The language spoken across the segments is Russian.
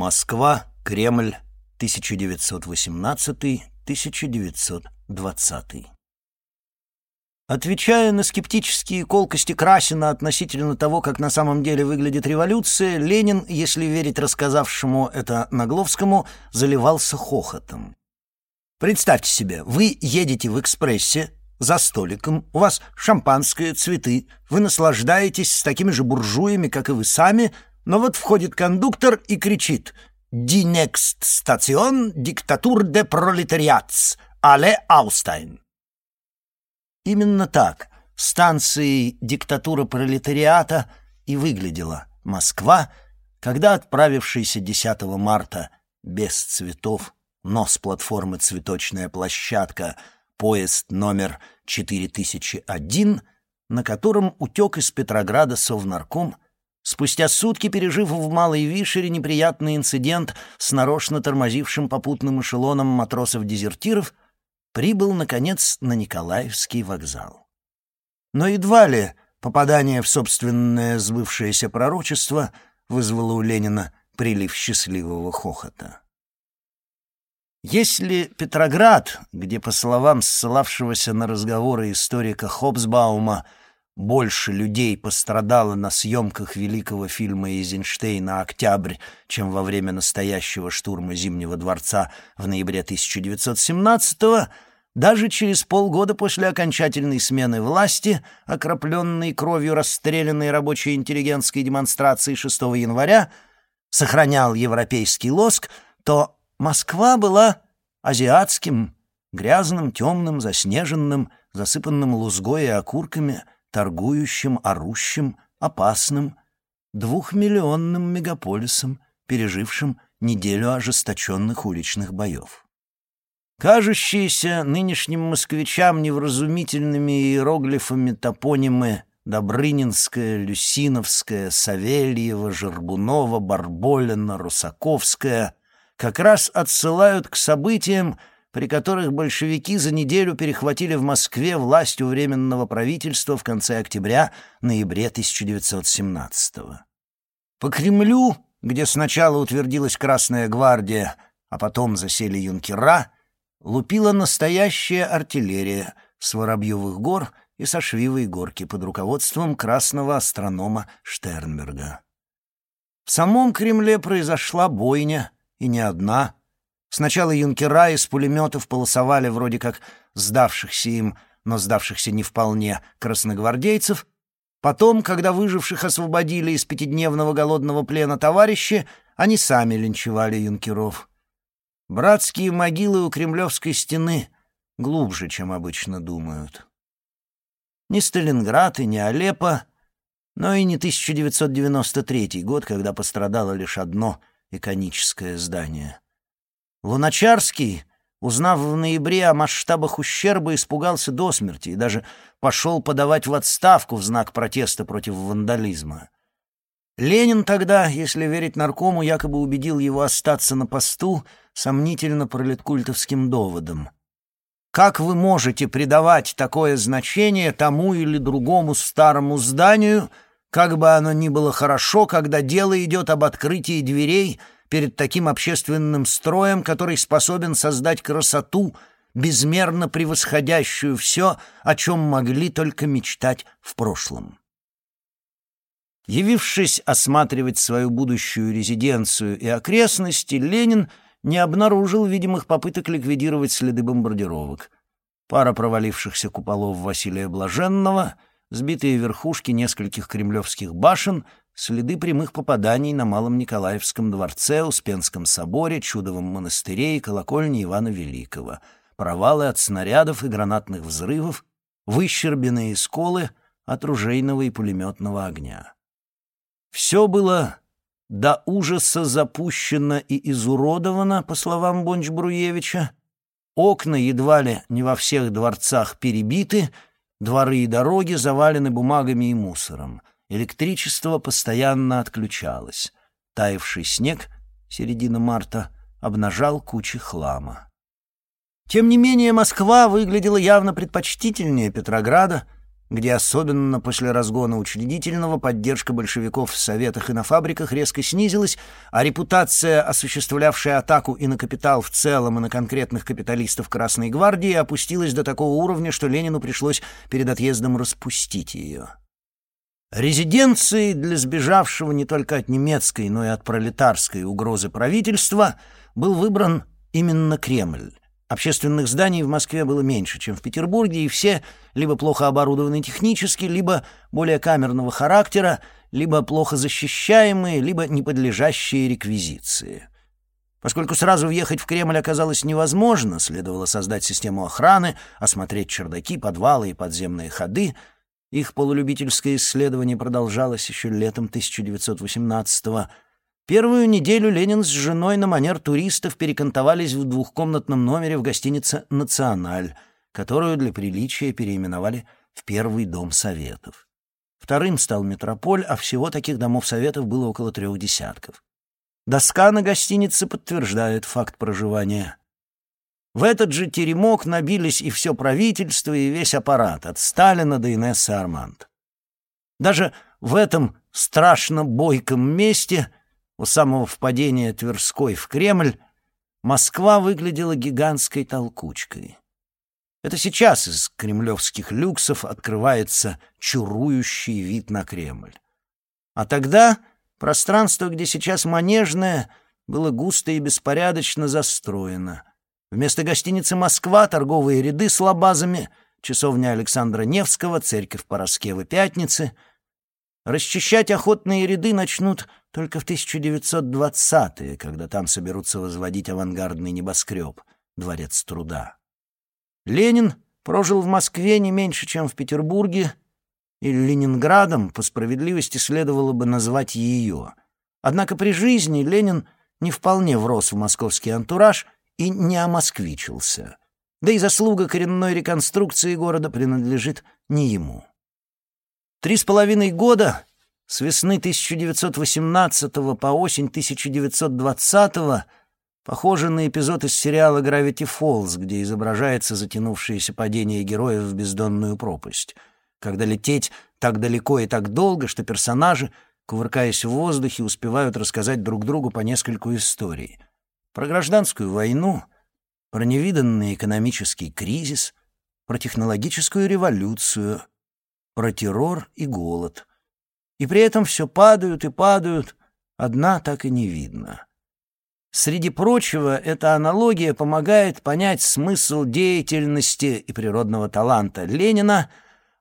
Москва, Кремль, 1918-1920. Отвечая на скептические колкости Красина относительно того, как на самом деле выглядит революция, Ленин, если верить рассказавшему это Нагловскому, заливался хохотом. Представьте себе, вы едете в экспрессе, за столиком, у вас шампанское, цветы, вы наслаждаетесь с такими же буржуями, как и вы сами, но вот входит кондуктор и кричит «Die next station, диктатур de пролетариатс, але Аустайн». Именно так станцией диктатура пролетариата и выглядела Москва, когда отправившийся 10 марта без цветов, но с платформы «Цветочная площадка» поезд номер 4001, на котором утек из Петрограда Совнарком, спустя сутки пережив в Малой Вишере неприятный инцидент с нарочно тормозившим попутным эшелоном матросов-дезертиров, прибыл, наконец, на Николаевский вокзал. Но едва ли попадание в собственное сбывшееся пророчество вызвало у Ленина прилив счастливого хохота. Если Петроград, где, по словам ссылавшегося на разговоры историка Хобсбаума, больше людей пострадало на съемках великого фильма Эйзенштейна «Октябрь», чем во время настоящего штурма Зимнего дворца в ноябре 1917-го, даже через полгода после окончательной смены власти, окропленной кровью расстрелянной рабочей интеллигентской демонстрации 6 января, сохранял европейский лоск, то Москва была азиатским, грязным, темным, заснеженным, засыпанным лузгой и окурками — торгующим, орущим, опасным, двухмиллионным мегаполисом, пережившим неделю ожесточенных уличных боев. Кажущиеся нынешним москвичам невразумительными иероглифами топонимы Добрынинская, Люсиновская, Савельева, Жербунова, Барболина, Русаковская как раз отсылают к событиям, при которых большевики за неделю перехватили в Москве власть у Временного правительства в конце октября-ноябре 1917 -го. По Кремлю, где сначала утвердилась Красная гвардия, а потом засели юнкера, лупила настоящая артиллерия с Воробьевых гор и со Швивой горки под руководством красного астронома Штернберга. В самом Кремле произошла бойня, и не одна — Сначала юнкера из пулеметов полосовали вроде как сдавшихся им, но сдавшихся не вполне, красногвардейцев. Потом, когда выживших освободили из пятидневного голодного плена товарищи, они сами линчевали юнкеров. Братские могилы у Кремлевской стены глубже, чем обычно думают. Ни Сталинград и ни Алеппо, но и не 1993 год, когда пострадало лишь одно иконическое здание — Луначарский, узнав в ноябре о масштабах ущерба, испугался до смерти и даже пошел подавать в отставку в знак протеста против вандализма. Ленин тогда, если верить наркому, якобы убедил его остаться на посту сомнительно пролеткультовским доводом. Как вы можете придавать такое значение тому или другому старому зданию, как бы оно ни было хорошо, когда дело идет об открытии дверей — перед таким общественным строем, который способен создать красоту, безмерно превосходящую все, о чем могли только мечтать в прошлом. Явившись осматривать свою будущую резиденцию и окрестности, Ленин не обнаружил видимых попыток ликвидировать следы бомбардировок. Пара провалившихся куполов Василия Блаженного, сбитые верхушки нескольких кремлевских башен — следы прямых попаданий на Малом Николаевском дворце, Успенском соборе, Чудовом монастыре и колокольне Ивана Великого, провалы от снарядов и гранатных взрывов, выщербенные сколы от ружейного и пулеметного огня. Все было до ужаса запущено и изуродовано, по словам Бонч-Бруевича, окна едва ли не во всех дворцах перебиты, дворы и дороги завалены бумагами и мусором — Электричество постоянно отключалось. Таявший снег, середина марта, обнажал кучи хлама. Тем не менее, Москва выглядела явно предпочтительнее Петрограда, где особенно после разгона учредительного поддержка большевиков в советах и на фабриках резко снизилась, а репутация, осуществлявшая атаку и на капитал в целом, и на конкретных капиталистов Красной гвардии, опустилась до такого уровня, что Ленину пришлось перед отъездом распустить ее. Резиденцией для сбежавшего не только от немецкой, но и от пролетарской угрозы правительства был выбран именно Кремль. Общественных зданий в Москве было меньше, чем в Петербурге, и все либо плохо оборудованы технически, либо более камерного характера, либо плохо защищаемые, либо не подлежащие реквизиции. Поскольку сразу въехать в Кремль оказалось невозможно, следовало создать систему охраны, осмотреть чердаки, подвалы и подземные ходы. Их полулюбительское исследование продолжалось еще летом 1918 года, Первую неделю Ленин с женой на манер туристов перекантовались в двухкомнатном номере в гостинице «Националь», которую для приличия переименовали в Первый дом Советов. Вторым стал «Метрополь», а всего таких домов Советов было около трех десятков. Доска на гостинице подтверждает факт проживания. В этот же теремок набились и все правительство, и весь аппарат, от Сталина до Инессы Арманд. Даже в этом страшно бойком месте — у самого впадения Тверской в Кремль, Москва выглядела гигантской толкучкой. Это сейчас из кремлевских люксов открывается чурующий вид на Кремль. А тогда пространство, где сейчас Манежное, было густо и беспорядочно застроено. Вместо гостиницы «Москва» торговые ряды с лабазами, часовня Александра Невского, церковь Пороскевы Пятницы — Расчищать охотные ряды начнут только в 1920-е, когда там соберутся возводить авангардный небоскреб — Дворец труда. Ленин прожил в Москве не меньше, чем в Петербурге, и Ленинградом, по справедливости, следовало бы назвать ее. Однако при жизни Ленин не вполне врос в московский антураж и не омосквичился. Да и заслуга коренной реконструкции города принадлежит не ему. Три с половиной года, с весны 1918 по осень 1920 похожи на эпизод из сериала «Гравити Фолз», где изображается затянувшееся падение героев в бездонную пропасть, когда лететь так далеко и так долго, что персонажи, кувыркаясь в воздухе, успевают рассказать друг другу по нескольку историй. Про гражданскую войну, про невиданный экономический кризис, про технологическую революцию, про террор и голод. И при этом все падают и падают, одна так и не видно. Среди прочего, эта аналогия помогает понять смысл деятельности и природного таланта Ленина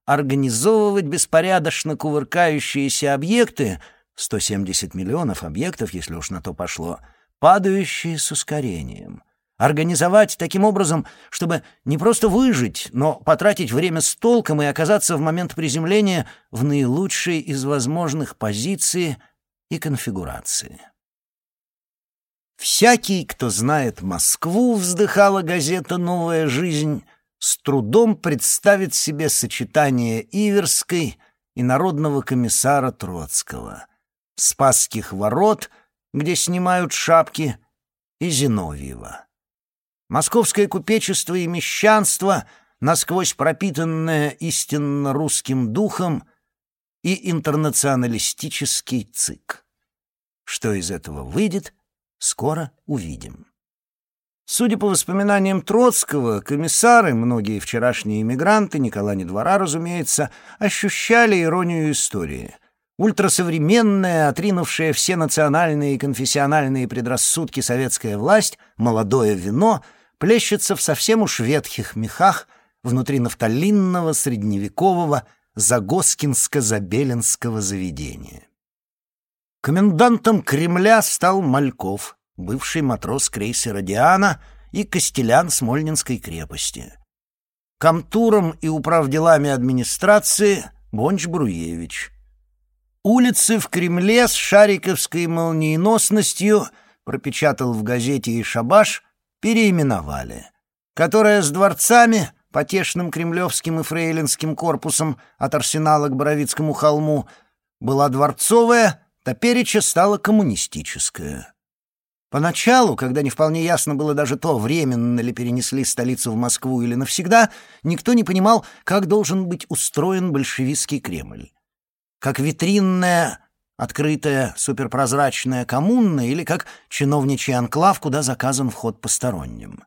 организовывать беспорядочно кувыркающиеся объекты, 170 миллионов объектов, если уж на то пошло, падающие с ускорением — Организовать таким образом, чтобы не просто выжить, но потратить время с толком и оказаться в момент приземления в наилучшей из возможных позиции и конфигурации. «Всякий, кто знает Москву», — вздыхала газета «Новая жизнь», с трудом представит себе сочетание Иверской и народного комиссара Троцкого, Спасских ворот, где снимают шапки, и Зиновьева. Московское купечество и мещанство, насквозь пропитанное истинно русским духом, и интернационалистический цик. Что из этого выйдет, скоро увидим. Судя по воспоминаниям Троцкого, комиссары, многие вчерашние иммигранты, Николай Двора, разумеется, ощущали иронию истории. Ультрасовременная, отринувшая все национальные и конфессиональные предрассудки советская власть, молодое вино — плещется в совсем уж ветхих мехах внутри нафталинного средневекового Загоскинско-Забелинского заведения. Комендантом Кремля стал Мальков, бывший матрос крейсера «Диана» и кастелян Смольнинской крепости. Комтуром и управделами администрации Бонч Бруевич. Улицы в Кремле с шариковской молниеносностью пропечатал в газете и «Шабаш» переименовали, которая с дворцами, потешным кремлевским и фрейлинским корпусом от арсенала к Боровицкому холму, была дворцовая, топереча стала коммунистическая. Поначалу, когда не вполне ясно было даже то, временно ли перенесли столицу в Москву или навсегда, никто не понимал, как должен быть устроен большевистский Кремль. Как витринная, открытая, суперпрозрачная коммуна или как чиновничий анклав, куда заказан вход посторонним.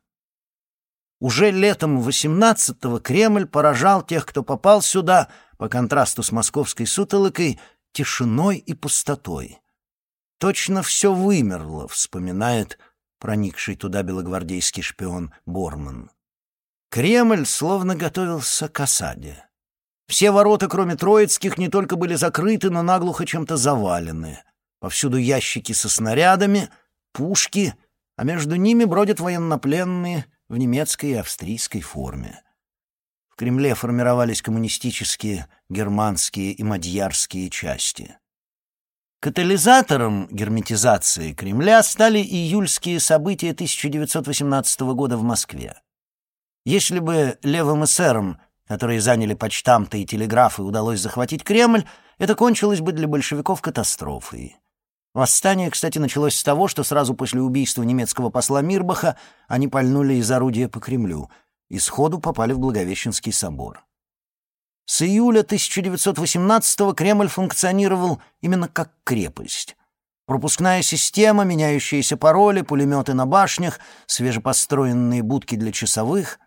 Уже летом 18-го Кремль поражал тех, кто попал сюда, по контрасту с московской сутолокой, тишиной и пустотой. Точно все вымерло, вспоминает проникший туда белогвардейский шпион Борман. Кремль словно готовился к осаде. Все ворота, кроме Троицких, не только были закрыты, но наглухо чем-то завалены. Повсюду ящики со снарядами, пушки, а между ними бродят военнопленные в немецкой и австрийской форме. В Кремле формировались коммунистические, германские и мадьярские части. Катализатором герметизации Кремля стали июльские события 1918 года в Москве. Если бы левым эсерам, которые заняли почтамты и телеграфы, удалось захватить Кремль, это кончилось бы для большевиков катастрофой. Восстание, кстати, началось с того, что сразу после убийства немецкого посла Мирбаха они пальнули из орудия по Кремлю и сходу попали в Благовещенский собор. С июля 1918-го Кремль функционировал именно как крепость. Пропускная система, меняющиеся пароли, пулеметы на башнях, свежепостроенные будки для часовых.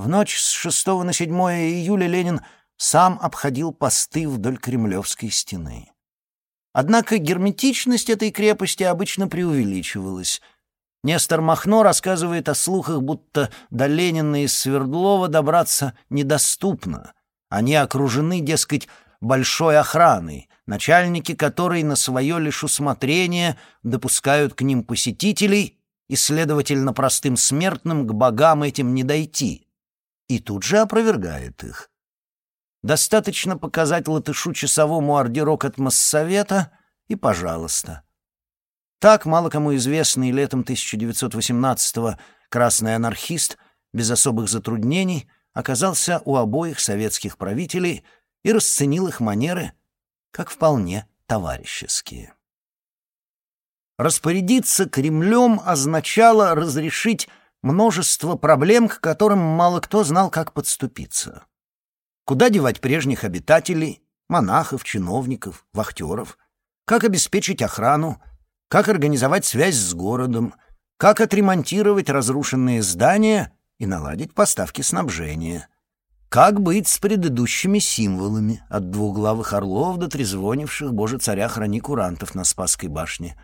В ночь с 6 на 7 июля Ленин сам обходил посты вдоль Кремлевской стены. Однако герметичность этой крепости обычно преувеличивалась. Нестор Махно рассказывает о слухах, будто до Ленина из Свердлова добраться недоступно — они окружены, дескать, большой охраной, начальники которой на свое лишь усмотрение допускают к ним посетителей, и, следовательно, простым смертным к богам этим не дойти. И тут же опровергает их. Достаточно показать латышу часовому ордерок от Моссовета, и пожалуйста. Так, мало кому известный летом 1918-го красный анархист без особых затруднений — оказался у обоих советских правителей и расценил их манеры как вполне товарищеские. Распорядиться Кремлем означало разрешить множество проблем, к которым мало кто знал, как подступиться. Куда девать прежних обитателей, монахов, чиновников, вахтеров? Как обеспечить охрану? Как организовать связь с городом? Как отремонтировать разрушенные здания и наладить поставки снабжения. Как быть с предыдущими символами, от двуглавых орлов до трезвонивших «Боже, царя, храни курантов» на Спасской башне?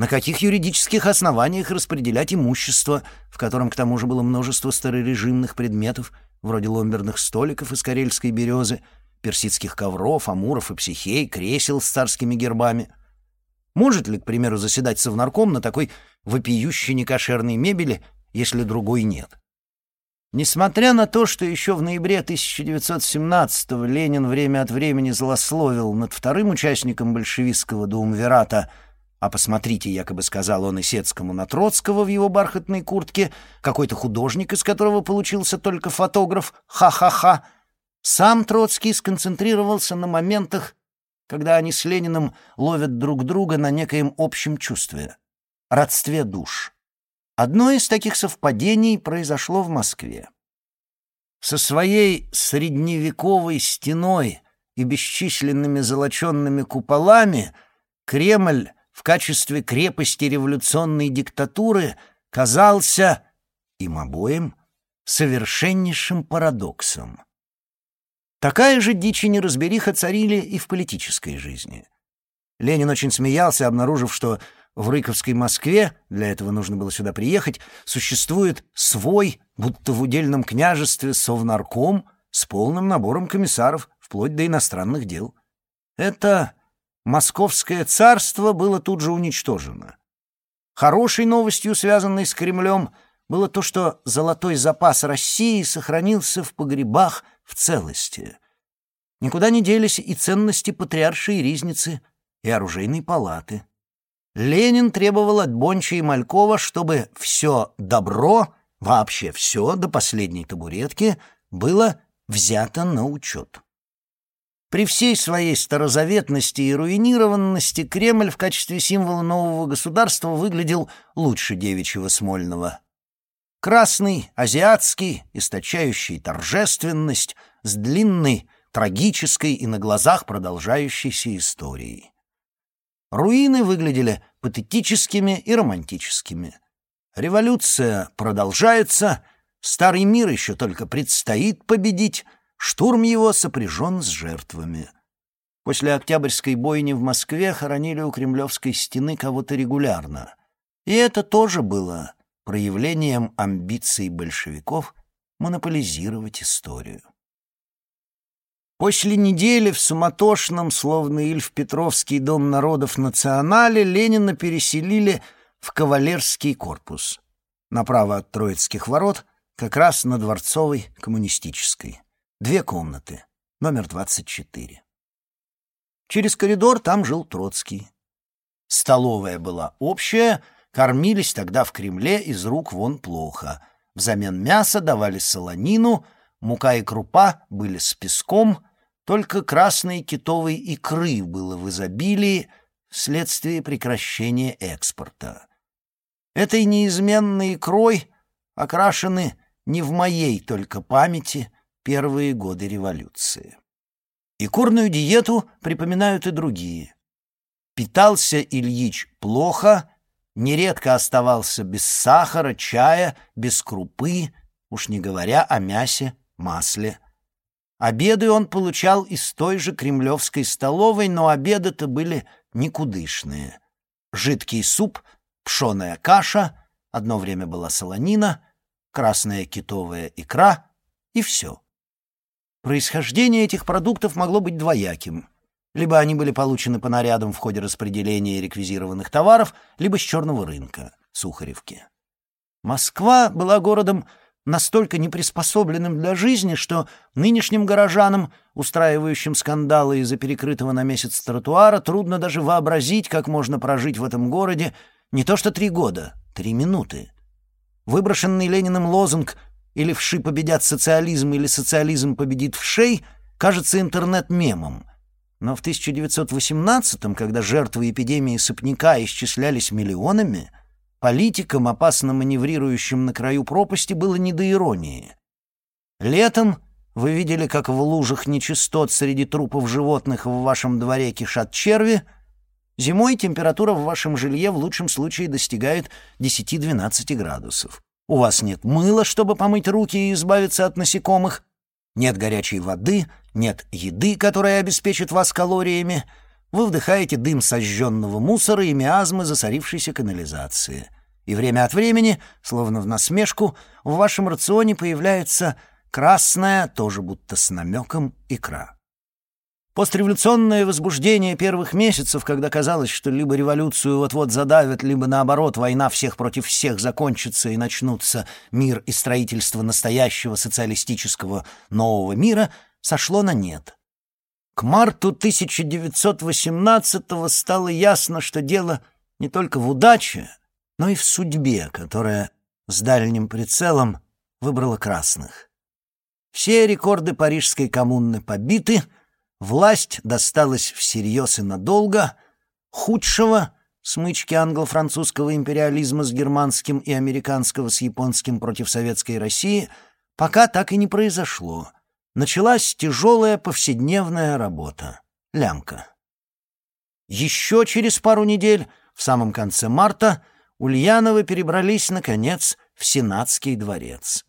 На каких юридических основаниях распределять имущество, в котором к тому же было множество старорежимных предметов, вроде ломберных столиков из карельской березы, персидских ковров, амуров и психей, кресел с царскими гербами? Может ли, к примеру, заседать совнарком на такой вопиющей некошерной мебели, если другой нет? Несмотря на то, что еще в ноябре 1917-го Ленин время от времени злословил над вторым участником большевистского дуумвирата, а посмотрите, якобы сказал он Исецкому на Троцкого в его бархатной куртке, какой-то художник, из которого получился только фотограф, ха-ха-ха, сам Троцкий сконцентрировался на моментах, когда они с Лениным ловят друг друга на некоем общем чувстве — родстве душ. Одно из таких совпадений произошло в Москве. Со своей средневековой стеной и бесчисленными золоченными куполами Кремль в качестве крепости революционной диктатуры казался им обоим совершеннейшим парадоксом. Такая же дичь и неразбериха царили и в политической жизни. Ленин очень смеялся, обнаружив, что в Рыковской Москве, для этого нужно было сюда приехать, существует свой, будто в удельном княжестве, совнарком с полным набором комиссаров, вплоть до иностранных дел. Это московское царство было тут же уничтожено. Хорошей новостью, связанной с Кремлем, было то, что золотой запас России сохранился в погребах в целости. Никуда не делись и ценности патриаршей ризницы, и оружейной палаты. Ленин требовал от Бонча и Малькова, чтобы все добро, вообще все, до последней табуретки, было взято на учет. При всей своей старозаветности и руинированности Кремль в качестве символа нового государства выглядел лучше девичьего Смольного. Красный, азиатский, источающий торжественность, с длинной, трагической и на глазах продолжающейся историей. Руины выглядели патетическими и романтическими. Революция продолжается, старый мир еще только предстоит победить, штурм его сопряжен с жертвами. После Октябрьской бойни в Москве хоронили у Кремлевской стены кого-то регулярно. И это тоже было проявлением амбиций большевиков монополизировать историю. После недели в суматошном, словно Ильф-Петровский дом народов национале, Ленина переселили в кавалерский корпус. Направо от Троицких ворот, как раз на Дворцовой коммунистической. Две комнаты, номер 24. Через коридор там жил Троцкий. Столовая была общая, кормились тогда в Кремле из рук вон плохо. Взамен мяса давали солонину, мука и крупа были с песком — только красной китовой икры было в изобилии вследствие прекращения экспорта. Этой неизменной икрой окрашены не в моей только памяти первые годы революции. И курную диету припоминают и другие. Питался Ильич плохо, нередко оставался без сахара, чая, без крупы, уж не говоря о мясе, масле, Обеды он получал из той же кремлевской столовой, но обеды-то были никудышные. Жидкий суп, пшеная каша, одно время была солонина, красная китовая икра и все. Происхождение этих продуктов могло быть двояким. Либо они были получены по нарядам в ходе распределения реквизированных товаров, либо с черного рынка, Сухаревки. Москва была городом настолько неприспособленным для жизни, что нынешним горожанам, устраивающим скандалы из-за перекрытого на месяц тротуара, трудно даже вообразить, как можно прожить в этом городе не то что три года, три минуты. Выброшенный Лениным лозунг «или вши победят социализм, или социализм победит вшей» кажется интернет-мемом. Но в 1918-м, когда жертвы эпидемии сыпняка исчислялись миллионами, Политикам, опасно маневрирующим на краю пропасти, было не до иронии. Летом вы видели, как в лужах нечистот среди трупов животных в вашем дворе кишат черви. Зимой температура в вашем жилье в лучшем случае достигает 10-12 градусов. У вас нет мыла, чтобы помыть руки и избавиться от насекомых. Нет горячей воды, нет еды, которая обеспечит вас калориями — вы вдыхаете дым сожженного мусора и миазмы засорившейся канализации. И время от времени, словно в насмешку, в вашем рационе появляется красная, тоже будто с намеком, икра. Постреволюционное возбуждение первых месяцев, когда казалось, что либо революцию вот-вот задавят, либо, наоборот, война всех против всех закончится и начнутся мир и строительство настоящего социалистического нового мира, сошло на нет — к марту 1918-го стало ясно, что дело не только в удаче, но и в судьбе, которая с дальним прицелом выбрала красных. Все рекорды парижской коммуны побиты, власть досталась всерьез и надолго, худшего смычки англо-французского империализма с германским и американского с японским против советской России пока так и не произошло — началась тяжелая повседневная работа — лямка. Еще через пару недель, в самом конце марта, Ульяновы перебрались, наконец, в Сенатский дворец.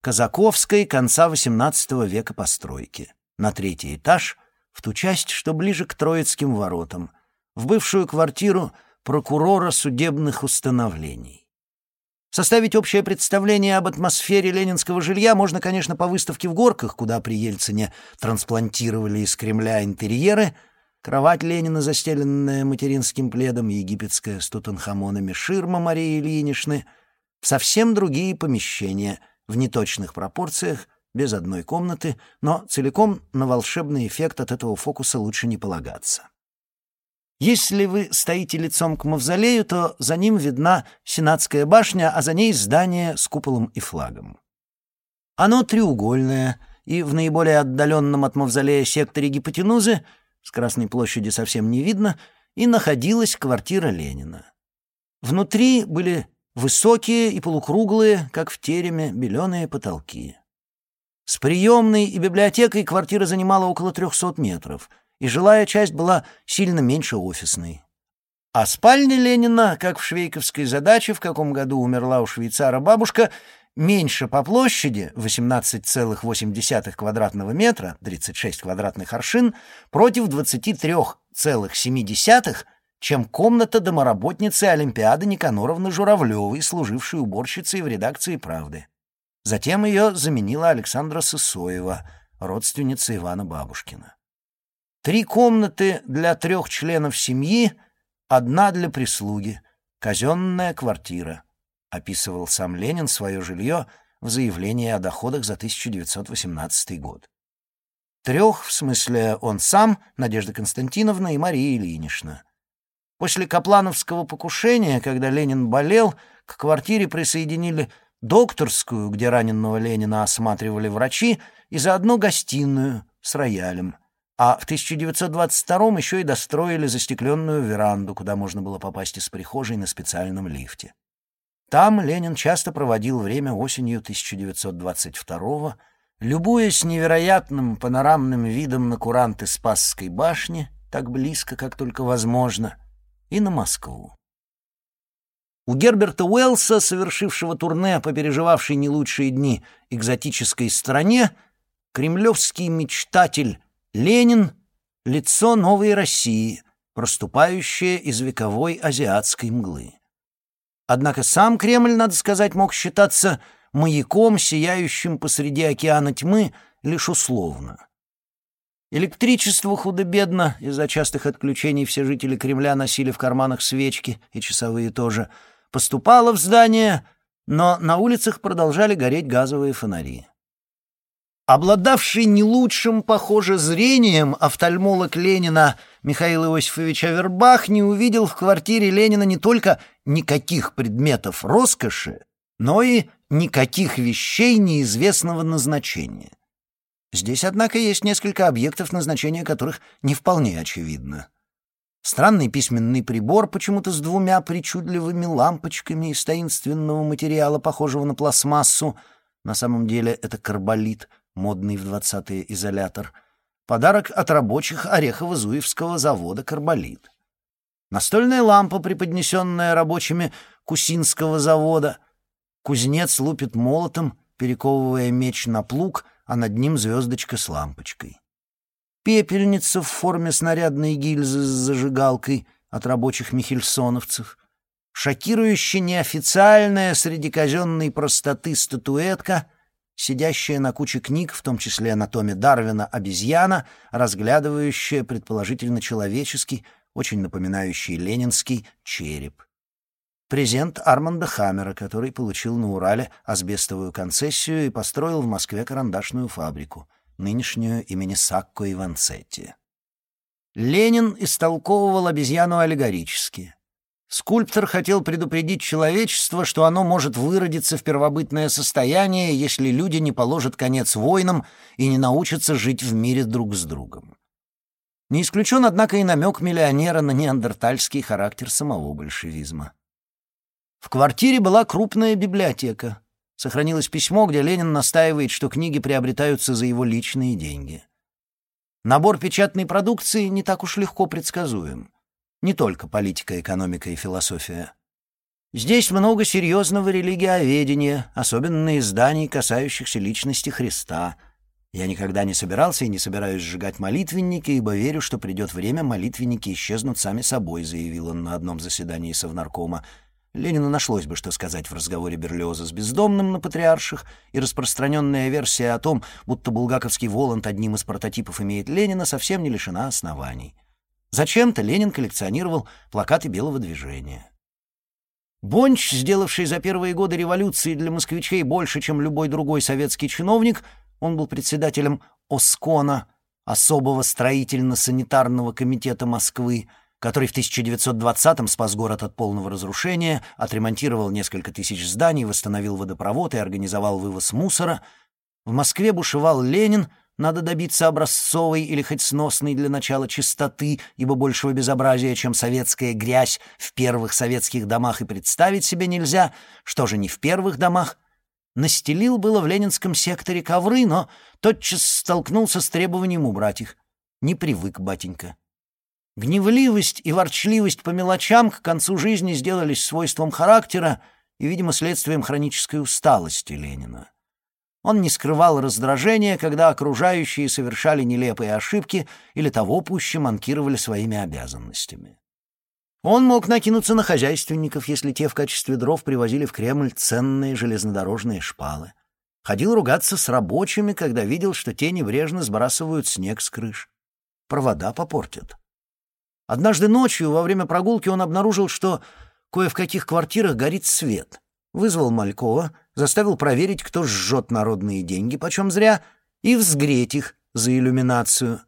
Казаковской конца XVIII века постройки. На третий этаж, в ту часть, что ближе к Троицким воротам, в бывшую квартиру прокурора судебных установлений. Составить общее представление об атмосфере ленинского жилья можно, конечно, по выставке в Горках, куда при Ельцине трансплантировали из Кремля интерьеры, кровать Ленина, застеленная материнским пледом, египетская с тутанхамонами ширма Марии Ильиничны, в совсем другие помещения, в неточных пропорциях, без одной комнаты, но целиком на волшебный эффект от этого фокуса лучше не полагаться. Если вы стоите лицом к мавзолею, то за ним видна Сенатская башня, а за ней здание с куполом и флагом. Оно треугольное, и в наиболее отдаленном от мавзолея секторе гипотенузы, с Красной площади совсем не видно, и находилась квартира Ленина. Внутри были высокие и полукруглые, как в тереме, беленые потолки. С приемной и библиотекой квартира занимала около 300 метров, и жилая часть была сильно меньше офисной. А спальня Ленина, как в швейковской задаче, в каком году умерла у швейцара бабушка, меньше по площади 18,8 квадратного метра, 36 квадратных аршин, против 23,7, чем комната домоработницы Олимпиады Никаноровны Журавлевой, служившей уборщицей в редакции «Правды». Затем ее заменила Александра Сысоева, родственница Ивана Бабушкина. Три комнаты для трех членов семьи — Одна для прислуги, казенная квартира, описывал сам Ленин свое жилье в заявлении о доходах за 1918 год. Трех, в смысле он сам, Надежда Константиновна и Мария Ильинична. После Каплановского покушения, когда Ленин болел, к квартире присоединили докторскую, где раненого Ленина осматривали врачи, и заодно гостиную с роялем а в 1922-м еще и достроили застекленную веранду, куда можно было попасть из прихожей на специальном лифте. Там Ленин часто проводил время осенью 1922-го, любуясь невероятным панорамным видом на куранты Спасской башни, так близко, как только возможно, и на Москву. У Герберта Уэллса, совершившего турне по переживавшей не лучшие дни экзотической стране, кремлевский мечтатель Ленин — лицо новой России, проступающее из вековой азиатской мглы. Однако сам Кремль, надо сказать, мог считаться маяком, сияющим посреди океана тьмы, лишь условно. Электричество худо-бедно, из-за частых отключений все жители Кремля носили в карманах свечки, и часовые тоже, поступало в здание, но на улицах продолжали гореть газовые фонари. Обладавший не лучшим, похоже, зрением, офтальмолог Ленина Михаил Иосифович Авербах не увидел в квартире Ленина не только никаких предметов роскоши, но и никаких вещей неизвестного назначения. Здесь, однако, есть несколько объектов, назначения которых не вполне очевидно. Странный письменный прибор, почему-то с двумя причудливыми лампочками из таинственного материала, похожего на пластмассу, на самом деле это карболит — модный в двадцатые изолятор, подарок от рабочих Орехово-Зуевского завода «Карболит». Настольная лампа, преподнесенная рабочими Кусинского завода. Кузнец лупит молотом, перековывая меч на плуг, а над ним звездочка с лампочкой. Пепельница в форме снарядной гильзы с зажигалкой от рабочих михельсоновцев. Шокирующе неофициальная среди казенной простоты статуэтка сидящая на куче книг, в том числе на томе Дарвина «Обезьяна», разглядывающая, предположительно, человеческий, очень напоминающий ленинский, череп. Презент Арманда Хаммера, который получил на Урале асбестовую концессию и построил в Москве карандашную фабрику, нынешнюю имени Сакко и Ванцетти. Ленин истолковывал обезьяну аллегорически. Скульптор хотел предупредить человечество, что оно может выродиться в первобытное состояние, если люди не положат конец войнам и не научатся жить в мире друг с другом. Не исключен, однако, и намек миллионера на неандертальский характер самого большевизма. В квартире была крупная библиотека. Сохранилось письмо, где Ленин настаивает, что книги приобретаются за его личные деньги. Набор печатной продукции не так уж легко предсказуем не только политика, экономика и философия. Здесь много серьезного религиоведения, особенно на изданий, касающихся личности Христа. Я никогда не собирался и не собираюсь сжигать молитвенники, ибо верю, что придет время, молитвенники исчезнут сами собой, заявил он на одном заседании Совнаркома. Ленину нашлось бы, что сказать в разговоре Берлиоза с бездомным на патриарших, и распространенная версия о том, будто булгаковский Воланд одним из прототипов имеет Ленина, совсем не лишена оснований. Зачем-то Ленин коллекционировал плакаты белого движения. Бонч, сделавший за первые годы революции для москвичей больше, чем любой другой советский чиновник, он был председателем ОСКОНа, особого строительно-санитарного комитета Москвы, который в 1920-м спас город от полного разрушения, отремонтировал несколько тысяч зданий, восстановил водопровод и организовал вывоз мусора — В Москве бушевал Ленин, надо добиться образцовой или хоть сносной для начала чистоты, ибо большего безобразия, чем советская грязь в первых советских домах и представить себе нельзя. Что же не в первых домах? Настелил было в ленинском секторе ковры, но тотчас столкнулся с требованием убрать их. Не привык батенька. Гневливость и ворчливость по мелочам к концу жизни сделались свойством характера и, видимо, следствием хронической усталости Ленина. Он не скрывал раздражения, когда окружающие совершали нелепые ошибки или того пуще манкировали своими обязанностями. Он мог накинуться на хозяйственников, если те в качестве дров привозили в Кремль ценные железнодорожные шпалы. Ходил ругаться с рабочими, когда видел, что те небрежно сбрасывают снег с крыш. Провода попортят. Однажды ночью во время прогулки он обнаружил, что кое в каких квартирах горит свет. Вызвал Малькова — заставил проверить, кто жжет народные деньги, почем зря, и взгреть их за иллюминацию.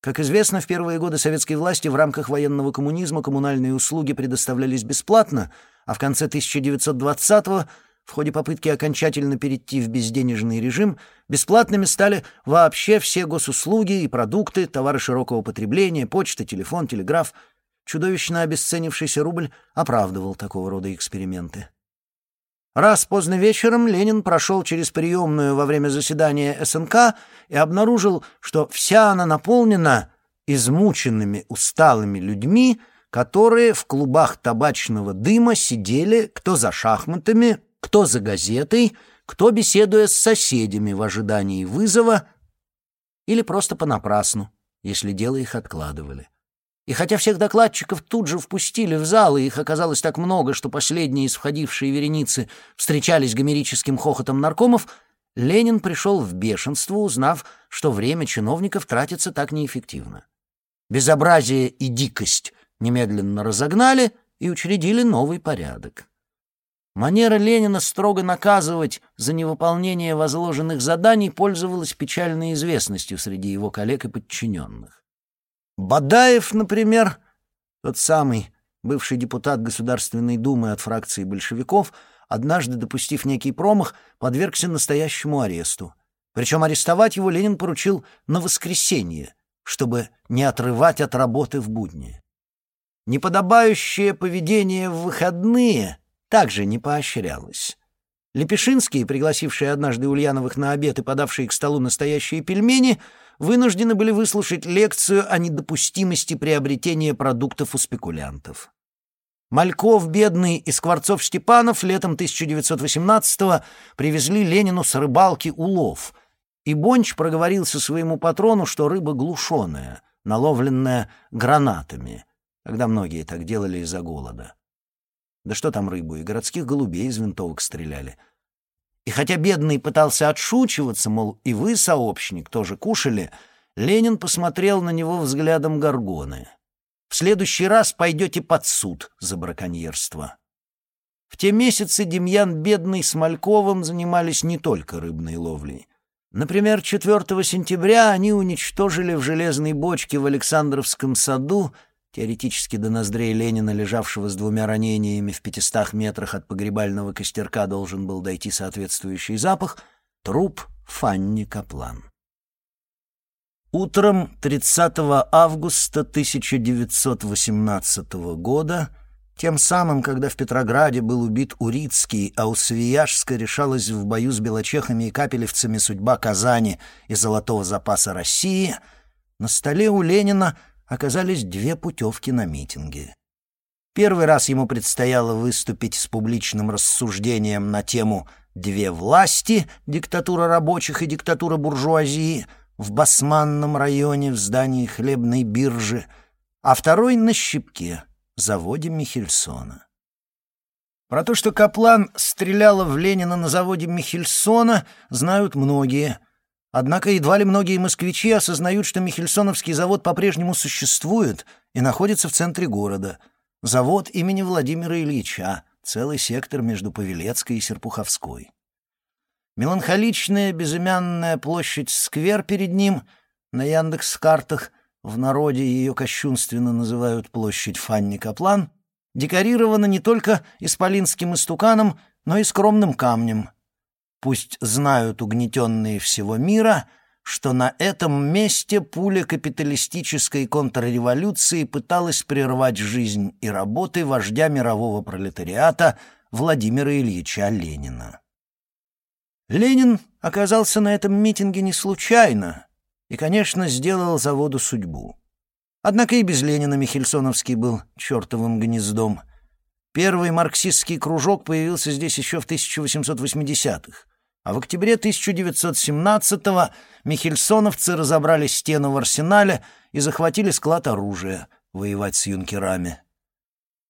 Как известно, в первые годы советской власти в рамках военного коммунизма коммунальные услуги предоставлялись бесплатно, а в конце 1920-го в ходе попытки окончательно перейти в безденежный режим, бесплатными стали вообще все госуслуги и продукты, товары широкого потребления, почта, телефон, телеграф. Чудовищно обесценившийся рубль оправдывал такого рода эксперименты. Раз поздно вечером Ленин прошел через приемную во время заседания СНК и обнаружил, что вся она наполнена измученными, усталыми людьми, которые в клубах табачного дыма сидели кто за шахматами, кто за газетой, кто беседуя с соседями в ожидании вызова или просто понапрасну, если дело их откладывали. И хотя всех докладчиков тут же впустили в зал, и их оказалось так много, что последние из входившей вереницы встречались гомерическим хохотом наркомов, Ленин пришел в бешенство, узнав, что время чиновников тратится так неэффективно. Безобразие и дикость немедленно разогнали и учредили новый порядок. Манера Ленина строго наказывать за невыполнение возложенных заданий пользовалась печальной известностью среди его коллег и подчиненных. Бадаев, например, тот самый бывший депутат Государственной Думы от фракции большевиков, однажды, допустив некий промах, подвергся настоящему аресту. Причем арестовать его Ленин поручил на воскресенье, чтобы не отрывать от работы в будни. Неподобающее поведение в выходные также не поощрялось. Лепешинские, пригласившие однажды Ульяновых на обед и подавшие к столу настоящие пельмени, вынуждены были выслушать лекцию о недопустимости приобретения продуктов у спекулянтов. Мальков, Бедный и Скворцов-Степанов летом 1918-го привезли Ленину с рыбалки улов, и Бонч проговорился своему патрону, что рыба глушеная, наловленная гранатами, когда многие так делали из-за голода. Да что там рыбу, и городских голубей из винтовок стреляли — и хотя бедный пытался отшучиваться, мол, и вы, сообщник, тоже кушали, Ленин посмотрел на него взглядом горгоны. В следующий раз пойдете под суд за браконьерство. В те месяцы Демьян Бедный с Мальковым занимались не только рыбной ловлей. Например, 4 сентября они уничтожили в железной бочке в Александровском саду Теоретически до ноздрей Ленина, лежавшего с двумя ранениями в пятистах метрах от погребального костерка, должен был дойти соответствующий запах, труп Фанни Каплан. Утром 30 августа 1918 года, тем самым, когда в Петрограде был убит Урицкий, а у Свияжска решалась в бою с белочехами и капелевцами судьба Казани и золотого запаса России, на столе у Ленина — оказались две путевки на митинги. Первый раз ему предстояло выступить с публичным рассуждением на тему «Две власти — диктатура рабочих и диктатура буржуазии» в Басманном районе в здании хлебной биржи, а второй — на Щипке, заводе Михельсона. Про то, что Каплан стреляла в Ленина на заводе Михельсона, знают многие — Однако едва ли многие москвичи осознают, что Михельсоновский завод по-прежнему существует и находится в центре города. Завод имени Владимира Ильича, целый сектор между Павелецкой и Серпуховской. Меланхоличная безымянная площадь-сквер перед ним на Яндекс-картах, в народе ее кощунственно называют площадь Фанни Каплан, декорирована не только исполинским истуканом, но и скромным камнем — Пусть знают угнетенные всего мира, что на этом месте пуля капиталистической контрреволюции пыталась прервать жизнь и работы вождя мирового пролетариата Владимира Ильича Ленина. Ленин оказался на этом митинге не случайно и, конечно, сделал заводу судьбу. Однако и без Ленина Михельсоновский был чертовым гнездом. Первый марксистский кружок появился здесь еще в 1880-х, а в октябре 1917-го михельсоновцы разобрали стену в арсенале и захватили склад оружия воевать с юнкерами.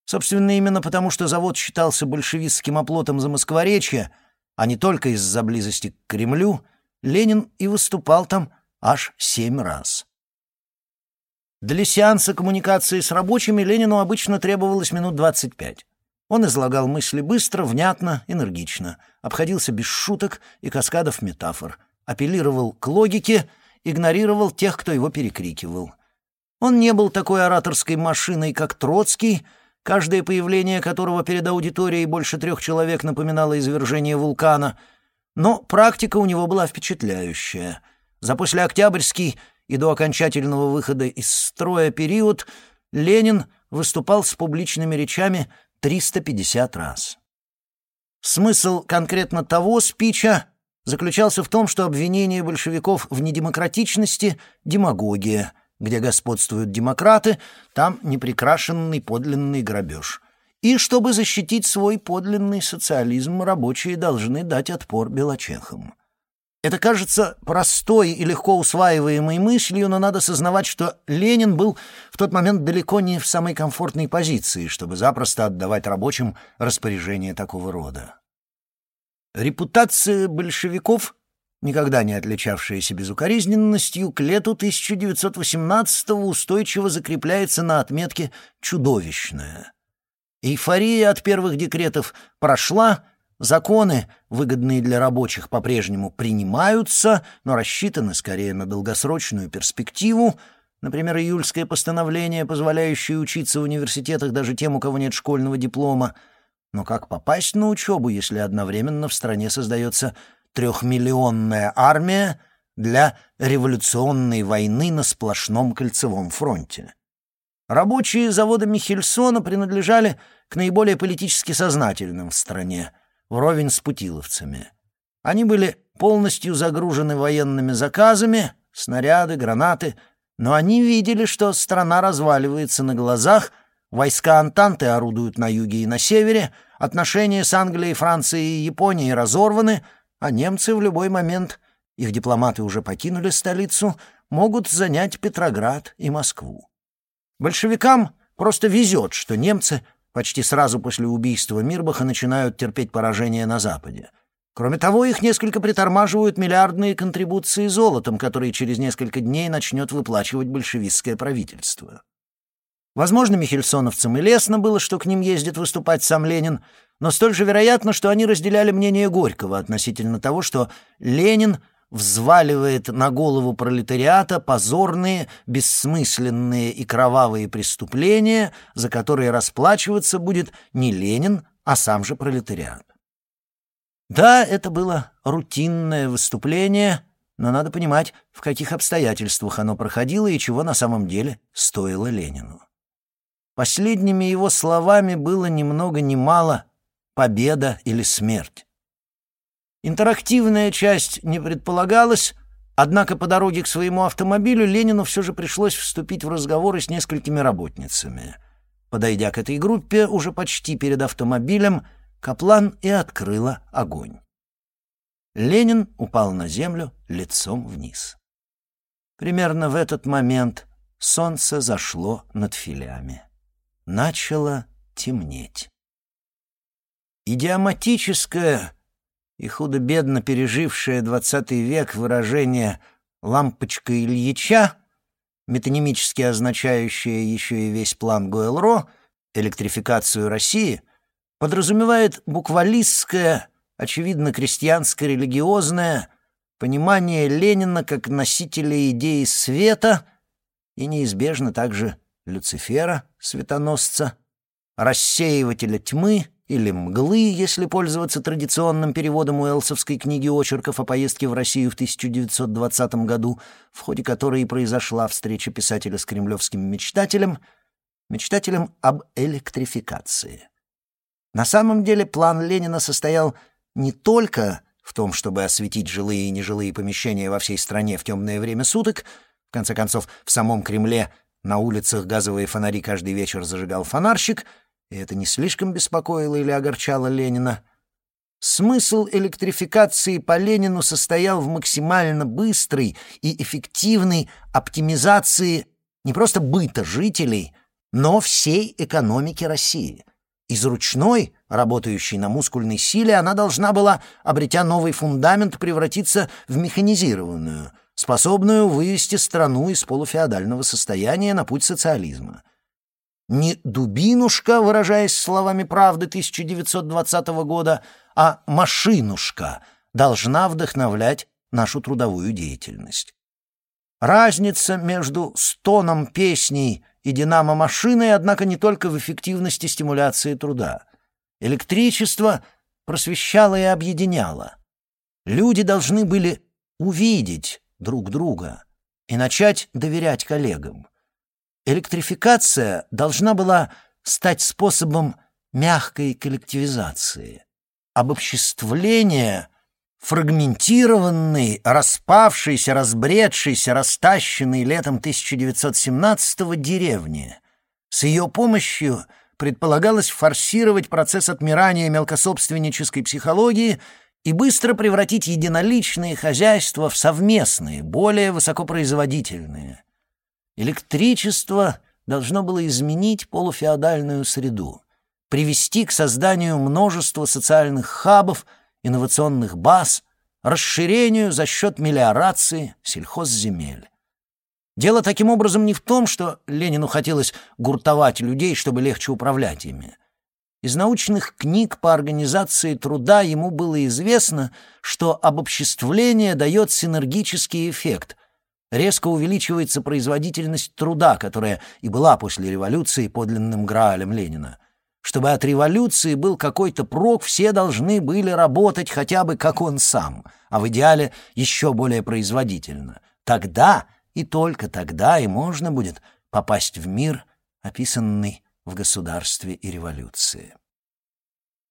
Собственно, именно потому, что завод считался большевистским оплотом за Москворечье, а не только из-за близости к Кремлю, Ленин и выступал там аж семь раз. Для сеанса коммуникации с рабочими Ленину обычно требовалось минут 25. Он излагал мысли быстро, внятно, энергично, обходился без шуток и каскадов метафор, апеллировал к логике, игнорировал тех, кто его перекрикивал. Он не был такой ораторской машиной, как Троцкий, каждое появление которого перед аудиторией больше трех человек напоминало извержение вулкана, но практика у него была впечатляющая. За послеоктябрьский и до окончательного выхода из строя период Ленин выступал с публичными речами 350 раз. Смысл конкретно того спича заключался в том, что обвинение большевиков в недемократичности — демагогия, где господствуют демократы, там непрекрашенный подлинный грабеж. И чтобы защитить свой подлинный социализм, рабочие должны дать отпор белочехам. Это кажется простой и легко усваиваемой мыслью, но надо сознавать, что Ленин был в тот момент далеко не в самой комфортной позиции, чтобы запросто отдавать рабочим распоряжения такого рода. Репутация большевиков, никогда не отличавшаяся безукоризненностью, к лету 1918-го устойчиво закрепляется на отметке «чудовищная». Эйфория от первых декретов прошла, Законы, выгодные для рабочих, по-прежнему принимаются, но рассчитаны скорее на долгосрочную перспективу. Например, июльское постановление, позволяющее учиться в университетах даже тем, у кого нет школьного диплома. Но как попасть на учебу, если одновременно в стране создается трехмиллионная армия для революционной войны на сплошном кольцевом фронте? Рабочие завода Михельсона принадлежали к наиболее политически сознательным в стране — вровень с путиловцами. Они были полностью загружены военными заказами, снаряды, гранаты, но они видели, что страна разваливается на глазах, войска Антанты орудуют на юге и на севере, отношения с Англией, Францией и Японией разорваны, а немцы в любой момент, их дипломаты уже покинули столицу, могут занять Петроград и Москву. Большевикам просто везет, что немцы Почти сразу после убийства Мирбаха начинают терпеть поражение на Западе. Кроме того, их несколько притормаживают миллиардные контрибуции золотом, которые через несколько дней начнет выплачивать большевистское правительство. Возможно, михельсоновцам и лестно было, что к ним ездит выступать сам Ленин, но столь же вероятно, что они разделяли мнение Горького относительно того, что Ленин взваливает на голову пролетариата позорные, бессмысленные и кровавые преступления, за которые расплачиваться будет не Ленин, а сам же пролетариат. Да, это было рутинное выступление, но надо понимать, в каких обстоятельствах оно проходило и чего на самом деле стоило Ленину. Последними его словами было ни много ни мало «победа или смерть». Интерактивная часть не предполагалась, однако по дороге к своему автомобилю Ленину все же пришлось вступить в разговоры с несколькими работницами. Подойдя к этой группе, уже почти перед автомобилем, Каплан и открыла огонь. Ленин упал на землю лицом вниз. Примерно в этот момент солнце зашло над филями. Начало темнеть. Идиоматическое и худо-бедно пережившее двадцатый век выражение «лампочка Ильича», метонимически означающее еще и весь план Гойл-Ро, электрификацию России, подразумевает буквалистское, очевидно крестьянско-религиозное понимание Ленина как носителя идеи света и неизбежно также Люцифера, светоносца, рассеивателя тьмы или «Мглы», если пользоваться традиционным переводом Уэллсовской книги очерков о поездке в Россию в 1920 году, в ходе которой произошла встреча писателя с кремлевским мечтателем, мечтателем об электрификации. На самом деле план Ленина состоял не только в том, чтобы осветить жилые и нежилые помещения во всей стране в темное время суток, в конце концов, в самом Кремле на улицах газовые фонари каждый вечер зажигал фонарщик, и это не слишком беспокоило или огорчало Ленина. Смысл электрификации по Ленину состоял в максимально быстрой и эффективной оптимизации не просто быта жителей, но всей экономики России. Из ручной, работающей на мускульной силе, она должна была, обретя новый фундамент, превратиться в механизированную, способную вывести страну из полуфеодального состояния на путь социализма. Не «дубинушка», выражаясь словами правды 1920 года, а «машинушка» должна вдохновлять нашу трудовую деятельность. Разница между стоном песней и динамо-машиной, однако, не только в эффективности стимуляции труда. Электричество просвещало и объединяло. Люди должны были увидеть друг друга и начать доверять коллегам. Электрификация должна была стать способом мягкой коллективизации, обобществления фрагментированной, распавшейся, разбредшейся, растащенной летом 1917-го деревни. С ее помощью предполагалось форсировать процесс отмирания мелкособственнической психологии и быстро превратить единоличные хозяйства в совместные, более высокопроизводительные. Электричество должно было изменить полуфеодальную среду, привести к созданию множества социальных хабов, инновационных баз, расширению за счет мелиорации сельхозземель. Дело таким образом не в том, что Ленину хотелось гуртовать людей, чтобы легче управлять ими. Из научных книг по организации труда ему было известно, что обобществление дает синергический эффект. Резко увеличивается производительность труда, которая и была после революции подлинным граалем Ленина. Чтобы от революции был какой-то прок, все должны были работать хотя бы как он сам, а в идеале еще более производительно. Тогда и только тогда и можно будет попасть в мир, описанный в государстве и революции.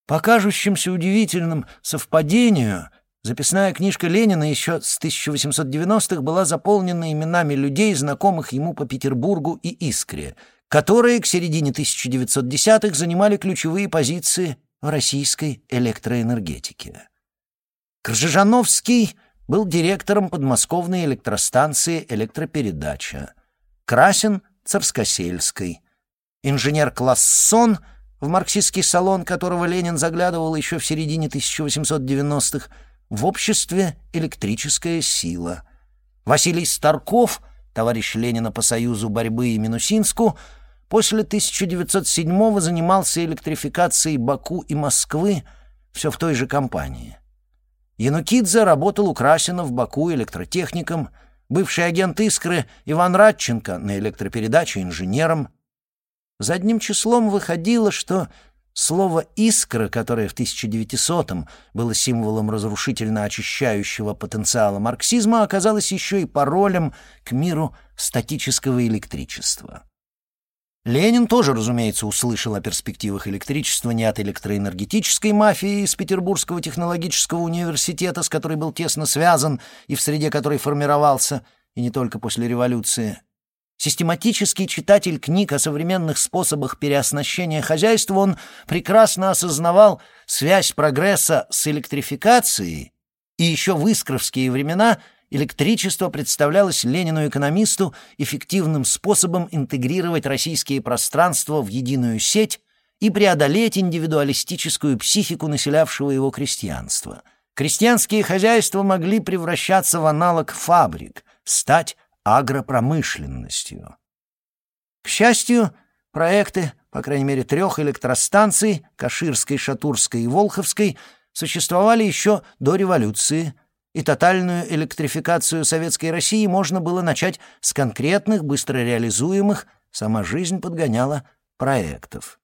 По кажущимся удивительным совпадению, записная книжка Ленина еще с 1890-х была заполнена именами людей, знакомых ему по Петербургу и Искре, которые к середине 1910-х занимали ключевые позиции в российской электроэнергетике. Кржижановский был директором подмосковной электростанции «Электропередача», Красин — Царскосельской, Инженер Классон, в марксистский салон которого Ленин заглядывал еще в середине 1890-х, в обществе «Электрическая сила». Василий Старков, товарищ Ленина по Союзу борьбы и Минусинску, после 1907-го занимался электрификацией Баку и Москвы все в той же компании. Янукидзе работал у Красина в Баку электротехником, бывший агент «Искры» Иван Радченко на электропередаче инженером, Задним числом выходило, что слово «искра», которое в 1900-м было символом разрушительно очищающего потенциала марксизма, оказалось еще и паролем к миру статического электричества. Ленин тоже, разумеется, услышал о перспективах электричества не от электроэнергетической мафии из Петербургского технологического университета, с которой был тесно связан и в среде которой формировался, и не только после революции, Систематический читатель книг о современных способах переоснащения хозяйства, он прекрасно осознавал связь прогресса с электрификацией, и еще в искровские времена электричество представлялось Ленину-экономисту эффективным способом интегрировать российские пространства в единую сеть и преодолеть индивидуалистическую психику населявшего его крестьянства. Крестьянские хозяйства могли превращаться в аналог фабрик, стать агропромышленностью. К счастью, проекты, по крайней мере, трех электростанций, Каширской, Шатурской и Волховской, существовали еще до революции, и тотальную электрификацию Советской России можно было начать с конкретных, быстро реализуемых, сама жизнь подгоняла, проектов.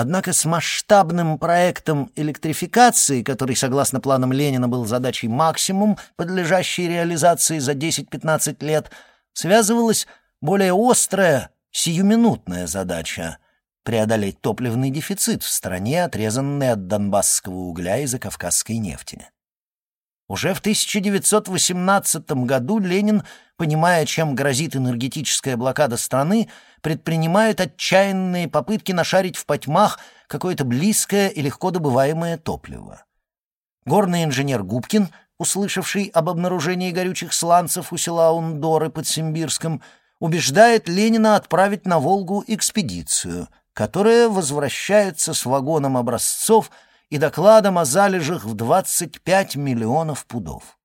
Однако с масштабным проектом электрификации, который, согласно планам Ленина, был задачей максимум, подлежащей реализации за 10-15 лет, связывалась более острая, сиюминутная задача — преодолеть топливный дефицит в стране, отрезанной от донбасского угля и закавказской нефти. Уже в 1918 году Ленин, понимая, чем грозит энергетическая блокада страны, предпринимает отчаянные попытки нашарить в потьмах какое-то близкое и легко добываемое топливо. Горный инженер Губкин, услышавший об обнаружении горючих сланцев у села Ундоры под Симбирском, убеждает Ленина отправить на Волгу экспедицию, которая возвращается с вагоном образцов – и докладом о залежах в 25 миллионов пудов.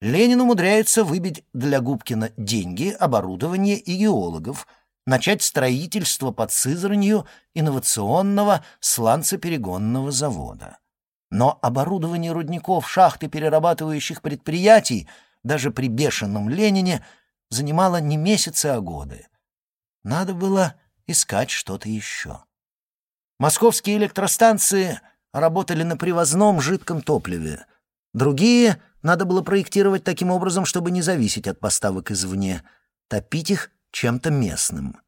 Ленин умудряется выбить для Губкина деньги, оборудование и геологов, начать строительство под Сызранью инновационного сланцеперегонного завода. Но оборудование рудников, шахт и перерабатывающих предприятий даже при бешеном Ленине занимало не месяцы, а годы. Надо было искать что-то еще. Московские электростанции — работали на привозном жидком топливе. Другие надо было проектировать таким образом, чтобы не зависеть от поставок извне, топить их чем-то местным.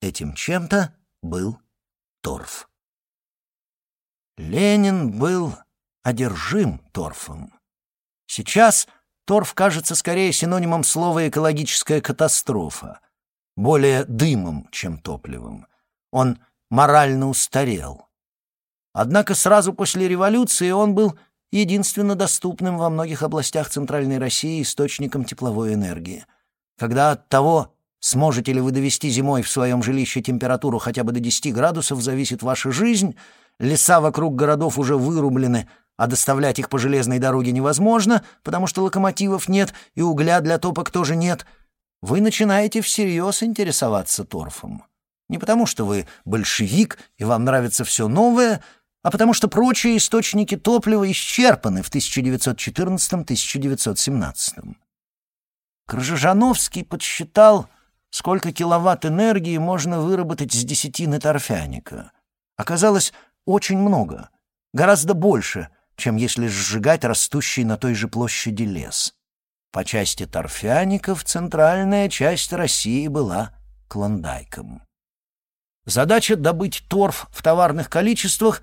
Этим чем-то был торф. Ленин был одержим торфом. Сейчас торф кажется скорее синонимом слова «экологическая катастрофа», более дымом, чем топливом. Он морально устарел. Однако сразу после революции он был единственно доступным во многих областях Центральной России источником тепловой энергии. Когда от того, сможете ли вы довести зимой в своем жилище температуру хотя бы до 10 градусов, зависит ваша жизнь, леса вокруг городов уже вырублены, а доставлять их по железной дороге невозможно, потому что локомотивов нет и угля для топок тоже нет, вы начинаете всерьез интересоваться торфом. Не потому что вы большевик и вам нравится все новое — а потому что прочие источники топлива исчерпаны в 1914-1917. Крыжижановский подсчитал, сколько киловатт энергии можно выработать с десятины торфяника. Оказалось, очень много, гораздо больше, чем если сжигать растущий на той же площади лес. По части торфяников центральная часть России была клондайком. Задача добыть торф в товарных количествах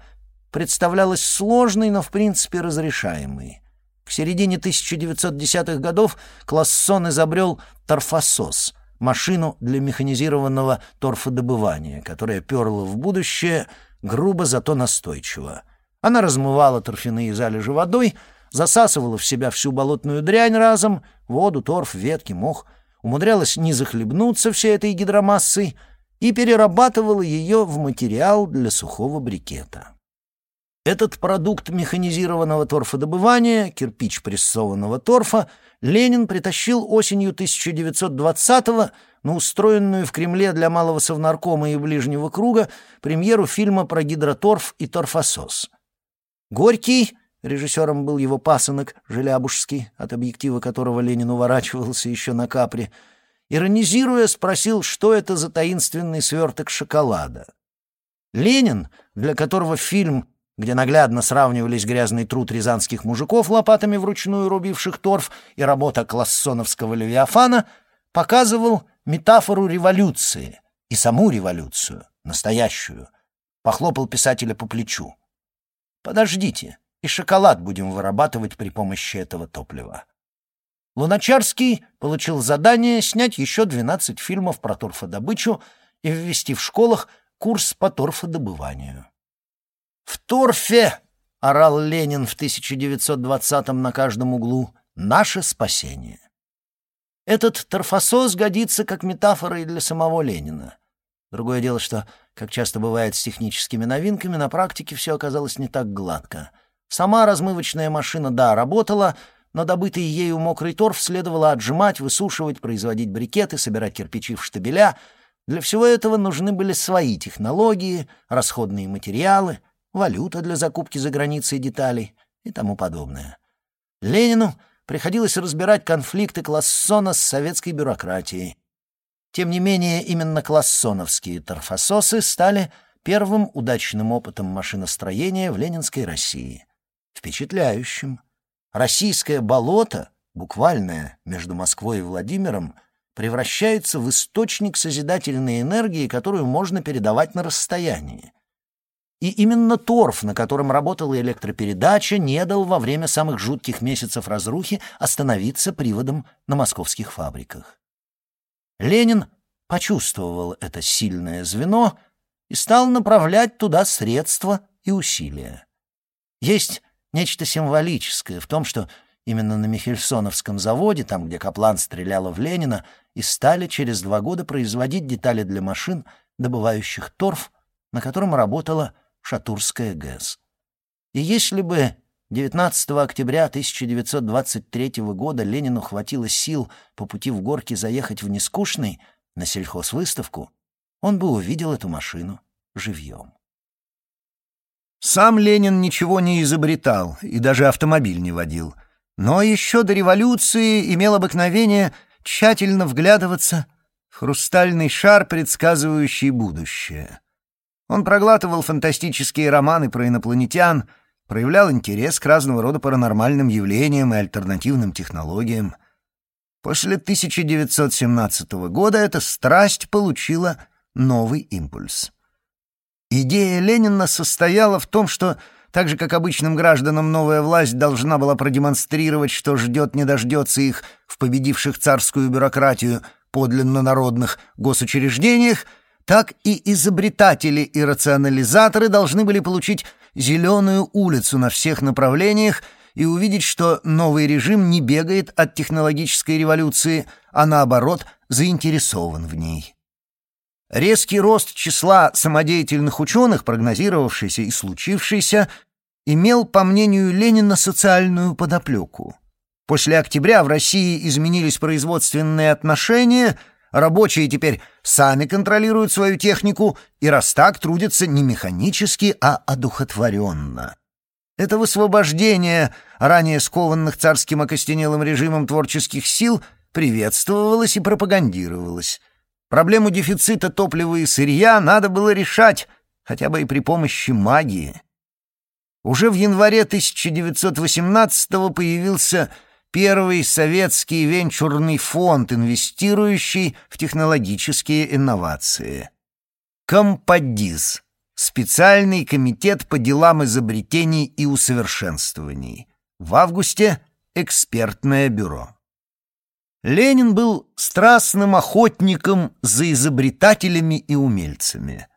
представлялась сложной, но в принципе разрешаемой. К середине 1910-х годов Классон изобрел торфосос — машину для механизированного торфодобывания, которая перла в будущее грубо, зато настойчиво. Она размывала торфяные залежи водой, засасывала в себя всю болотную дрянь разом — воду, торф, ветки, мох — умудрялась не захлебнуться всей этой гидромассой и перерабатывала ее в материал для сухого брикета. Этот продукт механизированного торфодобывания, кирпич прессованного торфа, Ленин притащил осенью 1920-го на устроенную в Кремле для малого совнаркома и ближнего круга премьеру фильма про гидроторф и торфосос. Горький, режиссером был его пасынок Желябужский, от объектива которого Ленин уворачивался еще на капре, иронизируя, спросил, что это за таинственный сверток шоколада. Ленин, для которого фильм где наглядно сравнивались грязный труд рязанских мужиков, лопатами вручную рубивших торф, и работа классоновского левиафана, показывал метафору революции и саму революцию, настоящую. Похлопал писателя по плечу. «Подождите, и шоколад будем вырабатывать при помощи этого топлива». Луначарский получил задание снять еще 12 фильмов про торфодобычу и ввести в школах курс по торфодобыванию. «В торфе!» — орал Ленин в 1920-м на каждом углу. «Наше спасение!» Этот торфосос годится как метафора и для самого Ленина. Другое дело, что, как часто бывает с техническими новинками, на практике все оказалось не так гладко. Сама размывочная машина, да, работала, но добытый ею мокрый торф следовало отжимать, высушивать, производить брикеты, собирать кирпичи в штабеля. Для всего этого нужны были свои технологии, расходные материалы — валюта для закупки за границей деталей и тому подобное. Ленину приходилось разбирать конфликты Классона с советской бюрократией. Тем не менее, именно классоновские торфососы стали первым удачным опытом машиностроения в ленинской России. Впечатляющим. Российское болото, буквальное, между Москвой и Владимиром, превращается в источник созидательной энергии, которую можно передавать на расстоянии. И именно торф, на котором работала электропередача, не дал во время самых жутких месяцев разрухи остановиться приводом на московских фабриках. Ленин почувствовал это сильное звено и стал направлять туда средства и усилия. Есть нечто символическое в том, что именно на Михельсоновском заводе, там, где Каплан стреляла в Ленина, и стали через два года производить детали для машин, добывающих торф, на котором работала Шатурская ГЭС. И если бы 19 октября 1923 года Ленину хватило сил по пути в горки заехать в Нескучный на сельхозвыставку, он бы увидел эту машину живьем. Сам Ленин ничего не изобретал и даже автомобиль не водил, но еще до революции имел обыкновение тщательно вглядываться в хрустальный шар, предсказывающий будущее. Он проглатывал фантастические романы про инопланетян, проявлял интерес к разного рода паранормальным явлениям и альтернативным технологиям. После 1917 года эта страсть получила новый импульс. Идея Ленина состояла в том, что так же, как обычным гражданам новая власть должна была продемонстрировать, что ждет не дождется их в победивших царскую бюрократию подлинно народных госучреждениях, так и изобретатели и рационализаторы должны были получить зеленую улицу на всех направлениях и увидеть, что новый режим не бегает от технологической революции, а наоборот заинтересован в ней. Резкий рост числа самодеятельных ученых, прогнозировавшийся и случившийся, имел, по мнению Ленина, социальную подоплеку. После октября в России изменились производственные отношения – Рабочие теперь сами контролируют свою технику, и раз так, трудятся не механически, а одухотворенно. Это высвобождение ранее скованных царским окостенелым режимом творческих сил приветствовалось и пропагандировалось. Проблему дефицита топлива и сырья надо было решать, хотя бы и при помощи магии. Уже в январе 1918 появился первый советский венчурный фонд, инвестирующий в технологические инновации. Компадиз – специальный комитет по делам изобретений и усовершенствований. В августе – экспертное бюро. Ленин был страстным охотником за изобретателями и умельцами.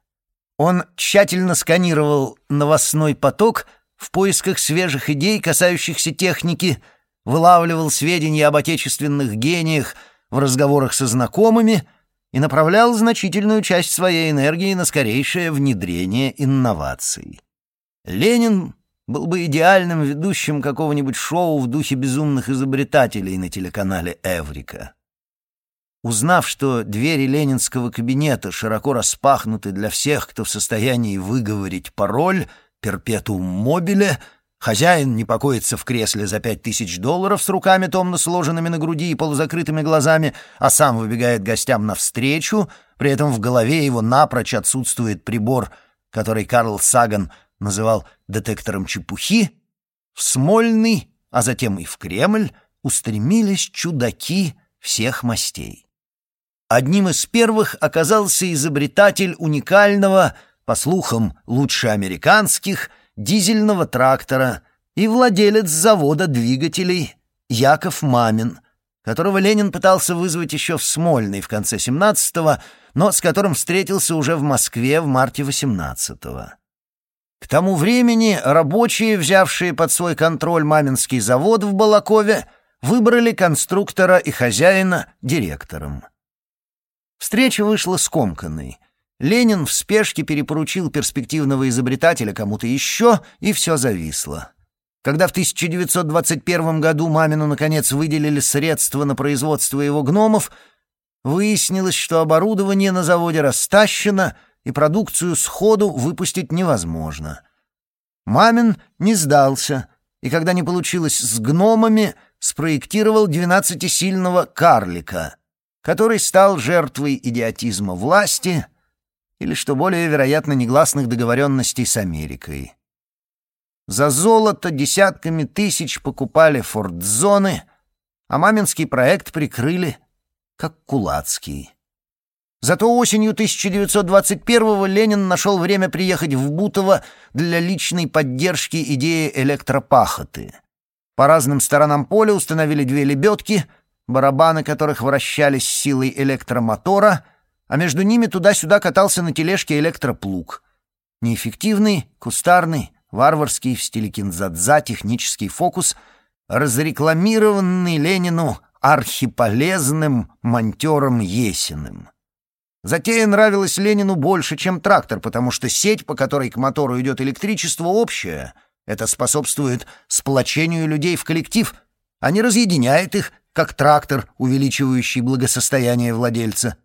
Он тщательно сканировал новостной поток в поисках свежих идей, касающихся техники – вылавливал сведения об отечественных гениях в разговорах со знакомыми и направлял значительную часть своей энергии на скорейшее внедрение инноваций. Ленин был бы идеальным ведущим какого-нибудь шоу в духе безумных изобретателей на телеканале «Эврика». Узнав, что двери ленинского кабинета широко распахнуты для всех, кто в состоянии выговорить пароль «Перпетуум мобиле», Хозяин не покоится в кресле за пять тысяч долларов с руками томно сложенными на груди и полузакрытыми глазами, а сам выбегает гостям навстречу, при этом в голове его напрочь отсутствует прибор, который Карл Саган называл детектором чепухи, в Смольный, а затем и в Кремль устремились чудаки всех мастей. Одним из первых оказался изобретатель уникального, по слухам, лучше американских — дизельного трактора и владелец завода двигателей Яков Мамин, которого Ленин пытался вызвать еще в Смольный в конце 17-го, но с которым встретился уже в Москве в марте 18-го. К тому времени рабочие, взявшие под свой контроль Маминский завод в Балакове, выбрали конструктора и хозяина директором. Встреча вышла скомканной — Ленин в спешке перепоручил перспективного изобретателя кому-то еще, и все зависло. Когда в 1921 году Мамину, наконец, выделили средства на производство его гномов, выяснилось, что оборудование на заводе растащено, и продукцию сходу выпустить невозможно. Мамин не сдался, и когда не получилось с гномами, спроектировал двенадцатисильного карлика, который стал жертвой идиотизма власти — или, что более вероятно, негласных договоренностей с Америкой. За золото десятками тысяч покупали фортзоны, а маминский проект прикрыли, как кулацкий. Зато осенью 1921-го Ленин нашел время приехать в Бутово для личной поддержки идеи электропахоты. По разным сторонам поля установили две лебедки, барабаны которых вращались силой электромотора, а между ними туда-сюда катался на тележке электроплуг. Неэффективный, кустарный, варварский в стиле кинзадза технический фокус, разрекламированный Ленину архиполезным монтером Есиным. Затея нравилась Ленину больше, чем трактор, потому что сеть, по которой к мотору идет электричество, общая. Это способствует сплочению людей в коллектив, а не разъединяет их, как трактор, увеличивающий благосостояние владельца.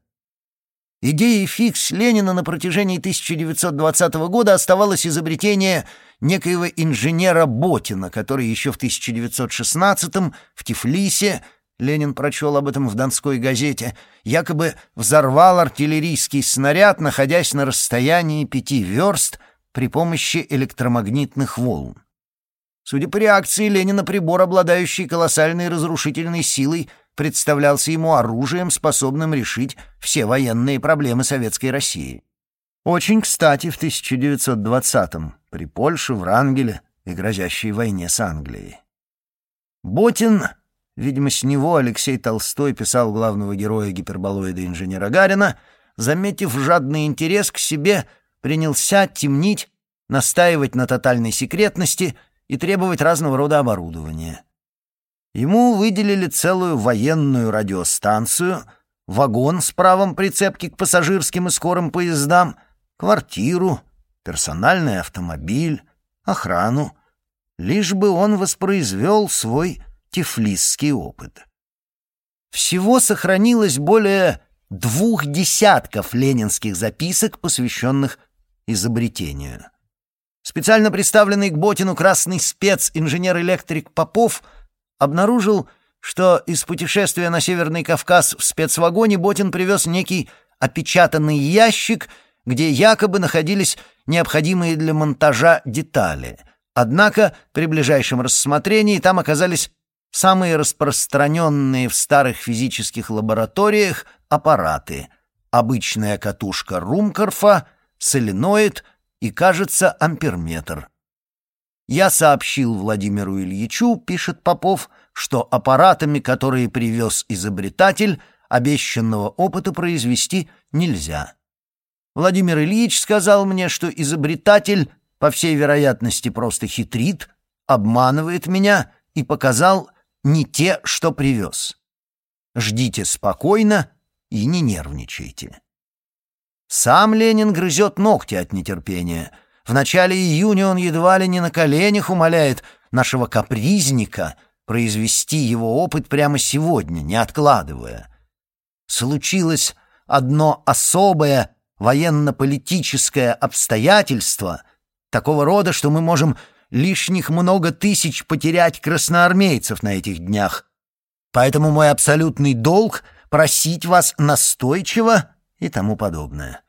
Идеей фикс Ленина на протяжении 1920 года оставалось изобретение некоего инженера Ботина, который еще в 1916 в Тифлисе, Ленин прочел об этом в Донской газете, якобы взорвал артиллерийский снаряд, находясь на расстоянии пяти верст при помощи электромагнитных волн. Судя по реакции Ленина, прибор, обладающий колоссальной разрушительной силой, представлялся ему оружием, способным решить все военные проблемы Советской России. Очень кстати в 1920-м, при Польше, Врангеле и грозящей войне с Англией. Ботин, видимо, с него Алексей Толстой писал главного героя гиперболоида инженера Гарина, заметив жадный интерес к себе, принялся темнить, настаивать на тотальной секретности и требовать разного рода оборудования. Ему выделили целую военную радиостанцию, вагон с правом прицепки к пассажирским и скорым поездам, квартиру, персональный автомобиль, охрану, лишь бы он воспроизвел свой тифлисский опыт. Всего сохранилось более двух десятков ленинских записок, посвященных изобретению. Специально представленный к Ботину красный спец инженер-электрик Попов — обнаружил, что из путешествия на Северный Кавказ в спецвагоне Ботин привез некий опечатанный ящик, где якобы находились необходимые для монтажа детали. Однако при ближайшем рассмотрении там оказались самые распространенные в старых физических лабораториях аппараты. Обычная катушка Румкорфа, соленоид и, кажется, амперметр. Я сообщил Владимиру Ильичу, пишет Попов, что аппаратами, которые привез изобретатель, обещанного опыта произвести нельзя. Владимир Ильич сказал мне, что изобретатель, по всей вероятности, просто хитрит, обманывает меня и показал не те, что привез. Ждите спокойно и не нервничайте. Сам Ленин грызет ногти от нетерпения — в начале июня он едва ли не на коленях умоляет нашего капризника произвести его опыт прямо сегодня, не откладывая. Случилось одно особое военно-политическое обстоятельство такого рода, что мы можем лишних много тысяч потерять красноармейцев на этих днях. Поэтому мой абсолютный долг — просить вас настойчиво и тому подобное.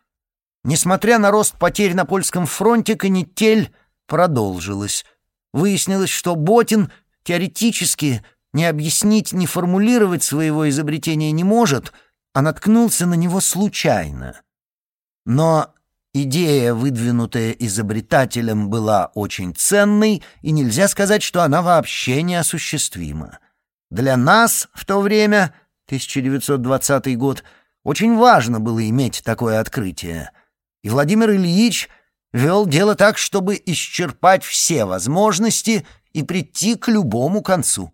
Несмотря на рост потерь на польском фронте, канитель продолжилась. Выяснилось, что Ботин теоретически не объяснить, не формулировать своего изобретения не может, а наткнулся на него случайно. Но идея, выдвинутая изобретателем, была очень ценной, и нельзя сказать, что она вообще неосуществима. Для нас в то время, 1920 год, очень важно было иметь такое открытие — и Владимир Ильич вел дело так, чтобы исчерпать все возможности и прийти к любому концу.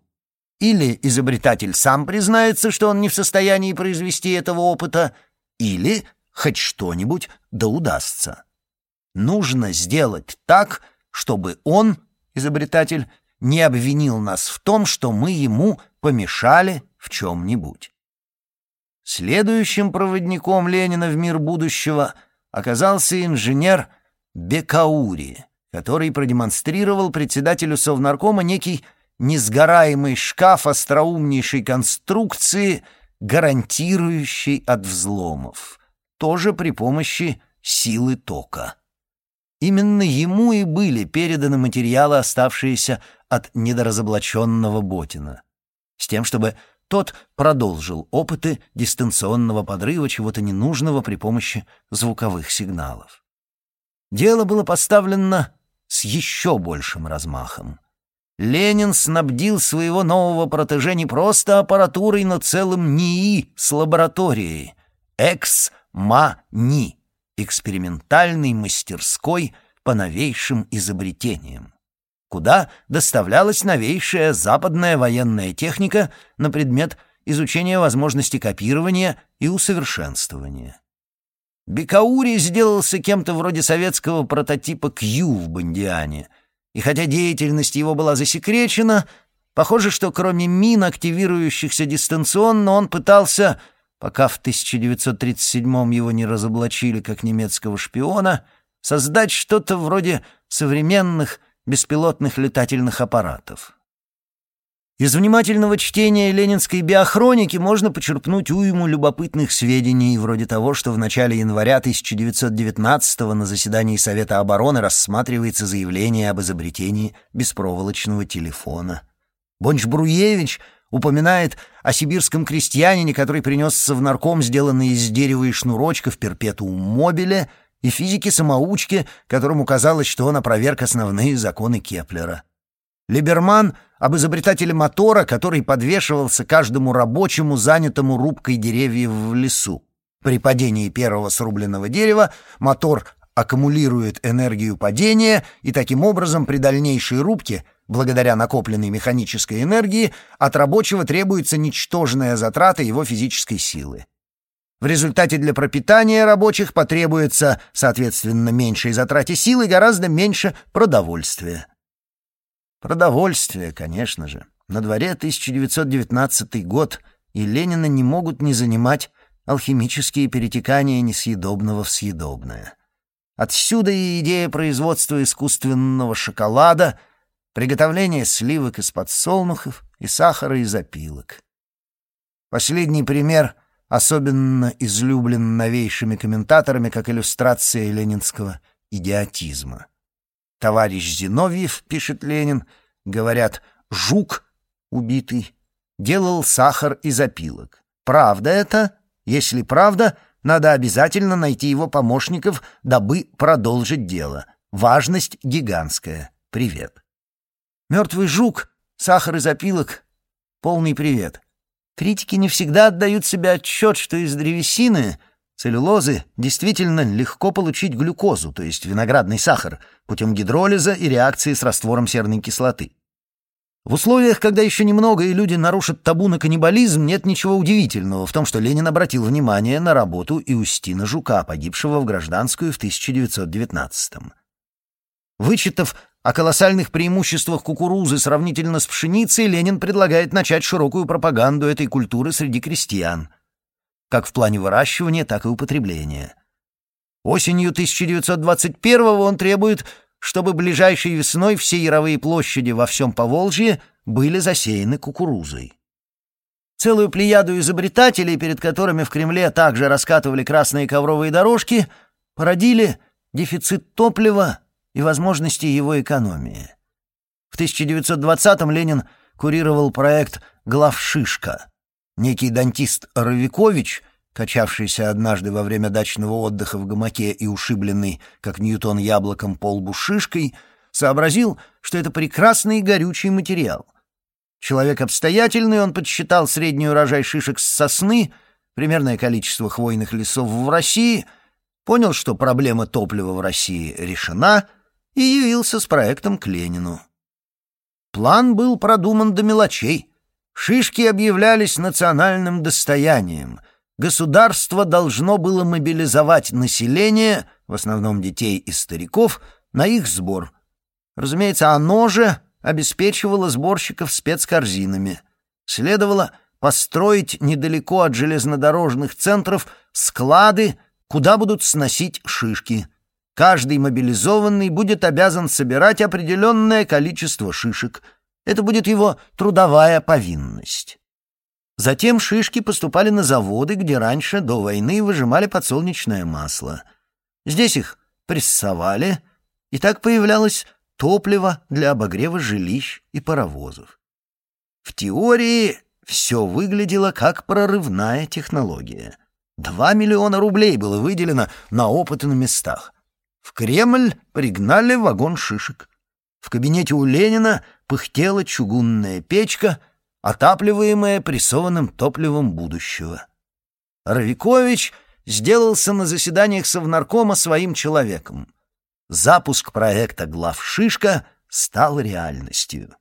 Или изобретатель сам признается, что он не в состоянии произвести этого опыта, или хоть что-нибудь да удастся. Нужно сделать так, чтобы он, изобретатель, не обвинил нас в том, что мы ему помешали в чем-нибудь. Следующим проводником Ленина в мир будущего — оказался инженер Бекаури, который продемонстрировал председателю Совнаркома некий несгораемый шкаф остроумнейшей конструкции, гарантирующий от взломов, тоже при помощи силы тока. Именно ему и были переданы материалы, оставшиеся от недоразоблаченного Ботина, с тем, чтобы тот продолжил опыты дистанционного подрыва чего-то ненужного при помощи звуковых сигналов. Дело было поставлено с еще большим размахом. Ленин снабдил своего нового протеже не просто аппаратурой, но целым НИИ с лабораторией. Экс-ма-ни экспериментальной мастерской по новейшим изобретениям, куда доставлялась новейшая западная военная техника на предмет изучения возможности копирования и усовершенствования. Бекаури сделался кем-то вроде советского прототипа Кью в Бондиане, и хотя деятельность его была засекречена, похоже, что кроме мин, активирующихся дистанционно, он пытался пока в 1937-м его не разоблачили как немецкого шпиона, создать что-то вроде современных беспилотных летательных аппаратов. Из внимательного чтения ленинской биохроники можно почерпнуть уйму любопытных сведений, вроде того, что в начале января 1919-го на заседании Совета обороны рассматривается заявление об изобретении беспроволочного телефона. Бонч-Бруевич — упоминает о сибирском крестьянине, который принес в нарком сделанные из дерева и шнурочков перпетуум мобиле, и физике-самоучке, которому казалось, что он опроверг основные законы Кеплера. Либерман об изобретателе мотора, который подвешивался каждому рабочему, занятому рубкой деревьев в лесу. При падении первого срубленного дерева мотор аккумулирует энергию падения, и таким образом при дальнейшей рубке – Благодаря накопленной механической энергии от рабочего требуется ничтожная затрата его физической силы. В результате для пропитания рабочих потребуется, соответственно, меньшей затрате силы и гораздо меньше продовольствия. Продовольствие, конечно же. На дворе 1919 год, и Ленина не могут не занимать алхимические перетекания несъедобного в съедобное. Отсюда и идея производства искусственного шоколада — приготовление сливок из подсолнухов и сахара из опилок. Последний пример особенно излюблен новейшими комментаторами как иллюстрация ленинского идиотизма. Товарищ Зиновьев, пишет Ленин, говорят, жук убитый делал сахар из опилок. Правда это? Если правда, надо обязательно найти его помощников, дабы продолжить дело. Важность гигантская. Привет. Мертвый жук, сахар из опилок — полный привет. Критики не всегда отдают себе отчет, что из древесины, целлюлозы, действительно легко получить глюкозу, то есть виноградный сахар, путем гидролиза и реакции с раствором серной кислоты. В условиях, когда еще немного и люди нарушат табу на каннибализм, нет ничего удивительного в том, что Ленин обратил внимание на работу Иустина Жука, погибшего в гражданскую в 1919-м. Вычитав о колоссальных преимуществах кукурузы сравнительно с пшеницей Ленин предлагает начать широкую пропаганду этой культуры среди крестьян, как в плане выращивания, так и употребления. Осенью 1921-го он требует, чтобы ближайшей весной все яровые площади во всем Поволжье были засеяны кукурузой. Целую плеяду изобретателей, перед которыми в Кремле также раскатывали красные ковровые дорожки, породили дефицит топлива, и возможности его экономии. В 1920-м Ленин курировал проект «Главшишка». Некий дантист Ровикович, качавшийся однажды во время дачного отдыха в гамаке и ушибленный, как Ньютон, яблоком по шишкой, сообразил, что это прекрасный и горючий материал. Человек обстоятельный, он подсчитал средний урожай шишек с сосны, примерное количество хвойных лесов в России, понял, что проблема топлива в России решена — и явился с проектом к Ленину. План был продуман до мелочей. Шишки объявлялись национальным достоянием. Государство должно было мобилизовать население, в основном детей и стариков, на их сбор. Разумеется, оно же обеспечивало сборщиков спецкорзинами. Следовало построить недалеко от железнодорожных центров склады, куда будут сносить шишки – Каждый мобилизованный будет обязан собирать определенное количество шишек. Это будет его трудовая повинность. Затем шишки поступали на заводы, где раньше, до войны, выжимали подсолнечное масло. Здесь их прессовали, и так появлялось топливо для обогрева жилищ и паровозов. В теории все выглядело как прорывная технология. Два миллиона рублей было выделено на опыты на местах. В Кремль пригнали вагон шишек. В кабинете у Ленина пыхтела чугунная печка, отапливаемая прессованным топливом будущего. Равикович сделался на заседаниях Совнаркома своим человеком. Запуск проекта «Главшишка» стал реальностью.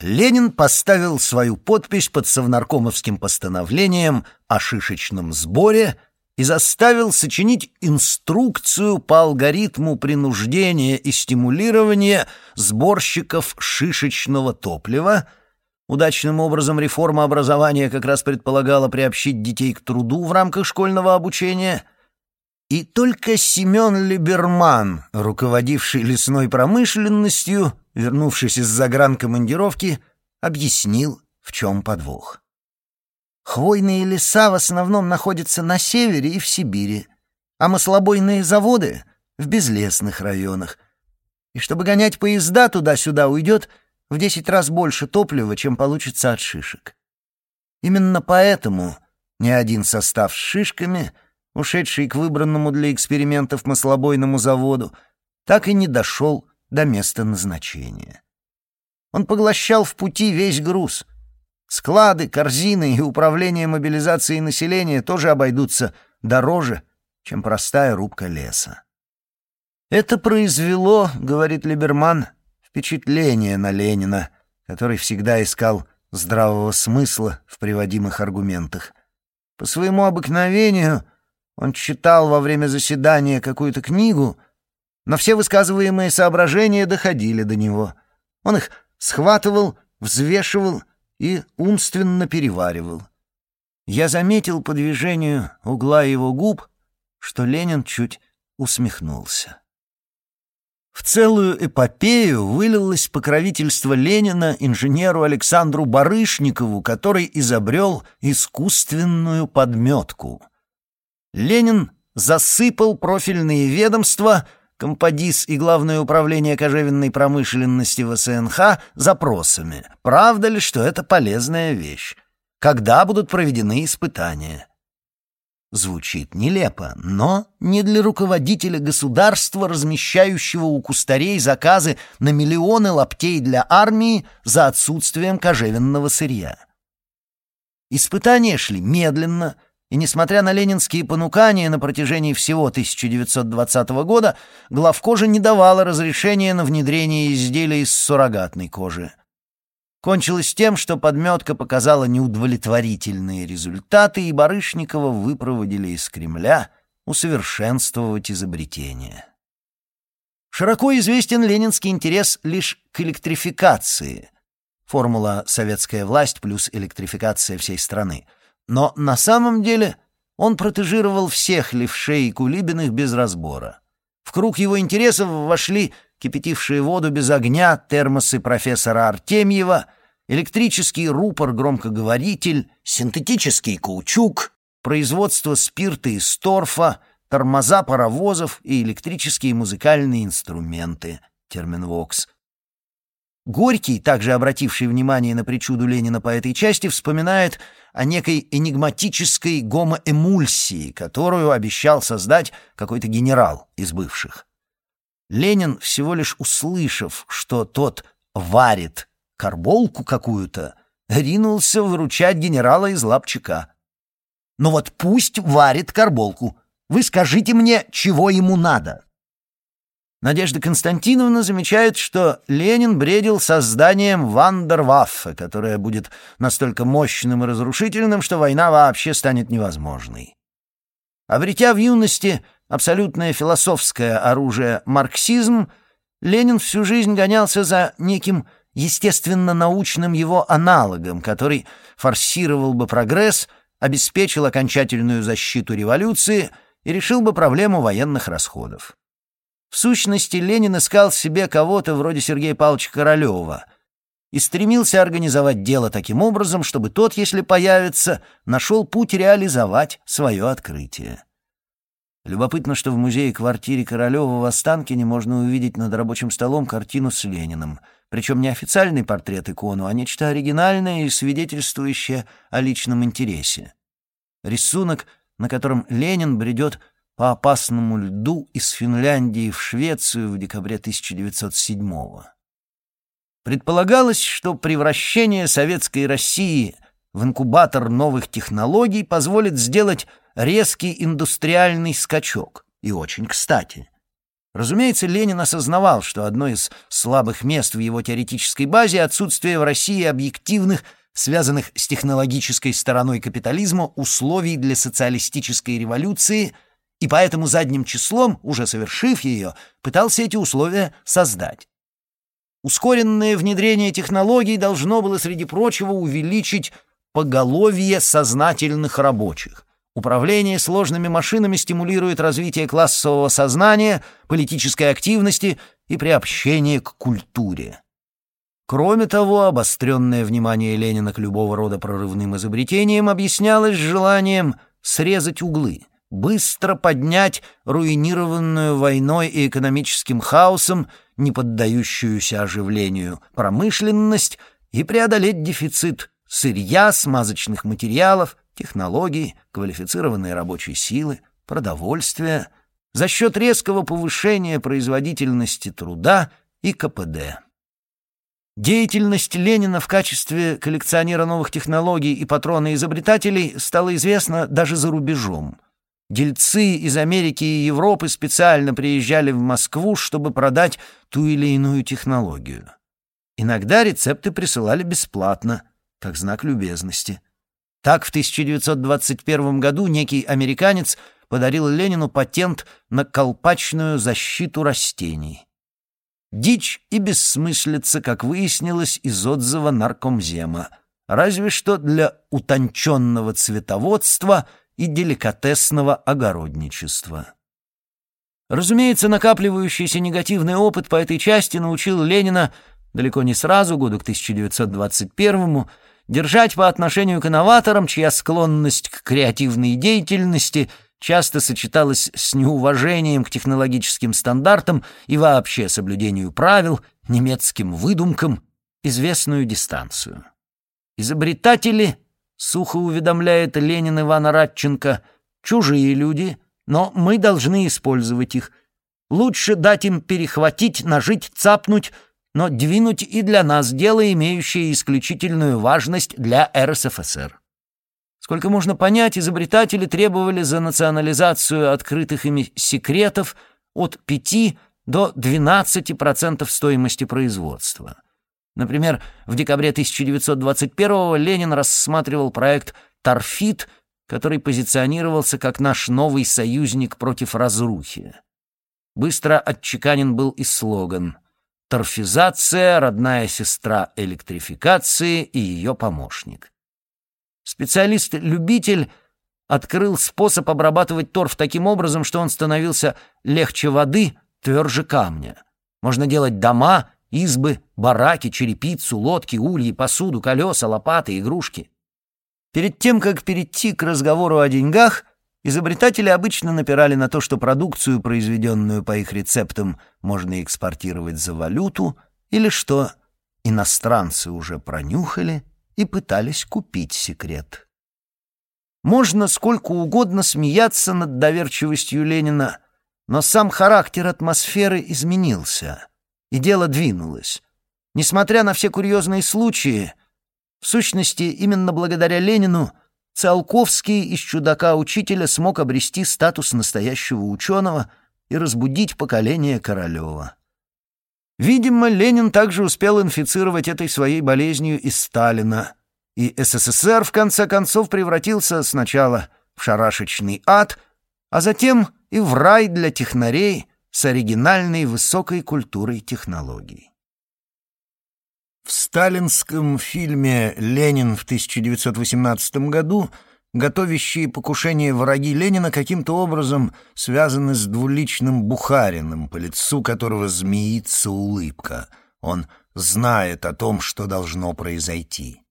Ленин поставил свою подпись под совнаркомовским постановлением о шишечном сборе и заставил сочинить инструкцию по алгоритму принуждения и стимулирования сборщиков шишечного топлива. Удачным образом реформа образования как раз предполагала приобщить детей к труду в рамках школьного обучения — и только Семен Либерман, руководивший лесной промышленностью, вернувшись из загранкомандировки, объяснил, в чем подвох. Хвойные леса в основном находятся на севере и в Сибири, а маслобойные заводы — в безлесных районах. И чтобы гонять поезда туда-сюда, уйдет в десять раз больше топлива, чем получится от шишек. Именно поэтому ни один состав с шишками — ушедший к выбранному для экспериментов маслобойному заводу, так и не дошел до места назначения. Он поглощал в пути весь груз. Склады, корзины и управление мобилизацией населения тоже обойдутся дороже, чем простая рубка леса. Это произвело, говорит Либерман, впечатление на Ленина, который всегда искал здравого смысла в приводимых аргументах. По своему обыкновению — он читал во время заседания какую-то книгу, но все высказываемые соображения доходили до него. Он их схватывал, взвешивал и умственно переваривал. Я заметил по движению угла его губ, что Ленин чуть усмехнулся. В целую эпопею вылилось покровительство Ленина инженеру Александру Барышникову, который изобрел искусственную подметку — Ленин засыпал профильные ведомства, Компадис и Главное управление кожевенной промышленности ВСНХ запросами. Правда ли, что это полезная вещь? Когда будут проведены испытания? Звучит нелепо, но не для руководителя государства, размещающего у кустарей заказы на миллионы лаптей для армии за отсутствием кожевенного сырья. Испытания шли медленно — и несмотря на ленинские понукания на протяжении всего 1920 года, главкожа не давала разрешения на внедрение изделий из суррогатной кожи. Кончилось тем, что подметка показала неудовлетворительные результаты, и Барышникова выпроводили из Кремля усовершенствовать изобретение. Широко известен ленинский интерес лишь к электрификации. Формула «советская власть плюс электрификация всей страны» — но на самом деле он протежировал всех левшей и кулибиных без разбора. В круг его интересов вошли кипятившие воду без огня термосы профессора Артемьева, электрический рупор-громкоговоритель, синтетический каучук, производство спирта из торфа, тормоза паровозов и электрические музыкальные инструменты, термин «вокс», Горький, также обративший внимание на причуду Ленина по этой части, вспоминает о некой энигматической гомоэмульсии, которую обещал создать какой-то генерал из бывших. Ленин, всего лишь услышав, что тот варит карболку какую-то, ринулся выручать генерала из лапчика. «Ну вот пусть варит карболку. Вы скажите мне, чего ему надо?» Надежда Константиновна замечает, что Ленин бредил созданием вандерваффе, которая будет настолько мощным и разрушительным, что война вообще станет невозможной. Обретя в юности абсолютное философское оружие марксизм, Ленин всю жизнь гонялся за неким естественно-научным его аналогом, который форсировал бы прогресс, обеспечил окончательную защиту революции и решил бы проблему военных расходов. В сущности, Ленин искал себе кого-то вроде Сергея Павловича Королева и стремился организовать дело таким образом, чтобы тот, если появится, нашел путь реализовать свое открытие. Любопытно, что в музее-квартире Королева в Останкине можно увидеть над рабочим столом картину с Лениным. Причем не официальный портрет-икону, а нечто оригинальное и свидетельствующее о личном интересе. Рисунок, на котором Ленин бредет по опасному льду из Финляндии в Швецию в декабре 1907 года. Предполагалось, что превращение советской России в инкубатор новых технологий позволит сделать резкий индустриальный скачок. И очень кстати. Разумеется, Ленин осознавал, что одно из слабых мест в его теоретической базе — отсутствие в России объективных, связанных с технологической стороной капитализма, условий для социалистической революции, и поэтому задним числом, уже совершив ее, пытался эти условия создать. Ускоренное внедрение технологий должно было, среди прочего, увеличить поголовье сознательных рабочих. Управление сложными машинами стимулирует развитие классового сознания, политической активности и приобщение к культуре. Кроме того, обостренное внимание Ленина к любого рода прорывным изобретениям объяснялось желанием срезать углы, быстро поднять руинированную войной и экономическим хаосом, не поддающуюся оживлению, промышленность и преодолеть дефицит сырья, смазочных материалов, технологий, квалифицированной рабочей силы, продовольствия, за счет резкого повышения производительности труда и КПД. Деятельность Ленина в качестве коллекционера новых технологий и патрона изобретателей стала известна даже за рубежом. Дельцы из Америки и Европы специально приезжали в Москву, чтобы продать ту или иную технологию. Иногда рецепты присылали бесплатно, как знак любезности – так в 1921 году некий американец подарил Ленину патент на колпачную защиту растений. Дичь и бессмыслица, как выяснилось из отзыва наркомзема, разве что для утонченного цветоводства и деликатесного огородничества. Разумеется, накапливающийся негативный опыт по этой части научил Ленина далеко не сразу, году к 1921 держать по отношению к инноваторам, чья склонность к креативной деятельности часто сочеталась с неуважением к технологическим стандартам и вообще соблюдению правил, немецким выдумкам, известную дистанцию. Изобретатели, сухо уведомляет Ленин Ивана Радченко, чужие люди, но мы должны использовать их. Лучше дать им перехватить, нажить, цапнуть — но двинуть и для нас дело, имеющее исключительную важность для РСФСР. Сколько можно понять, изобретатели требовали за национализацию открытых ими секретов от 5 до 12% стоимости производства. Например, в декабре 1921 Ленин рассматривал проект «Торфит», который позиционировался как наш новый союзник против разрухи. Быстро отчеканен был и слоган — торфизация, родная сестра электрификации и ее помощник. Специалист-любитель открыл способ обрабатывать торф таким образом, что он становился легче воды, тверже камня. Можно делать дома, избы, бараки, черепицу, лодки, ульи, посуду, колеса, лопаты, игрушки. Перед тем, как перейти к разговору о деньгах, Изобретатели обычно напирали на то, что продукцию, произведенную по их рецептам, можно экспортировать за валюту, или что иностранцы уже пронюхали и пытались купить секрет. Можно сколько угодно смеяться над доверчивостью Ленина, но сам характер атмосферы изменился, и дело двинулось. Несмотря на все курьезные случаи, в сущности, именно благодаря Ленину — Циолковский из чудака-учителя смог обрести статус настоящего ученого и разбудить поколение Королева. Видимо, Ленин также успел инфицировать этой своей болезнью и Сталина, и СССР в конце концов превратился сначала в шарашечный ад, а затем и в рай для технарей с оригинальной высокой культурой технологий. В сталинском фильме «Ленин» в 1918 году готовящие покушение враги Ленина каким-то образом связаны с двуличным Бухариным, по лицу которого змеится улыбка. Он знает о том, что должно произойти.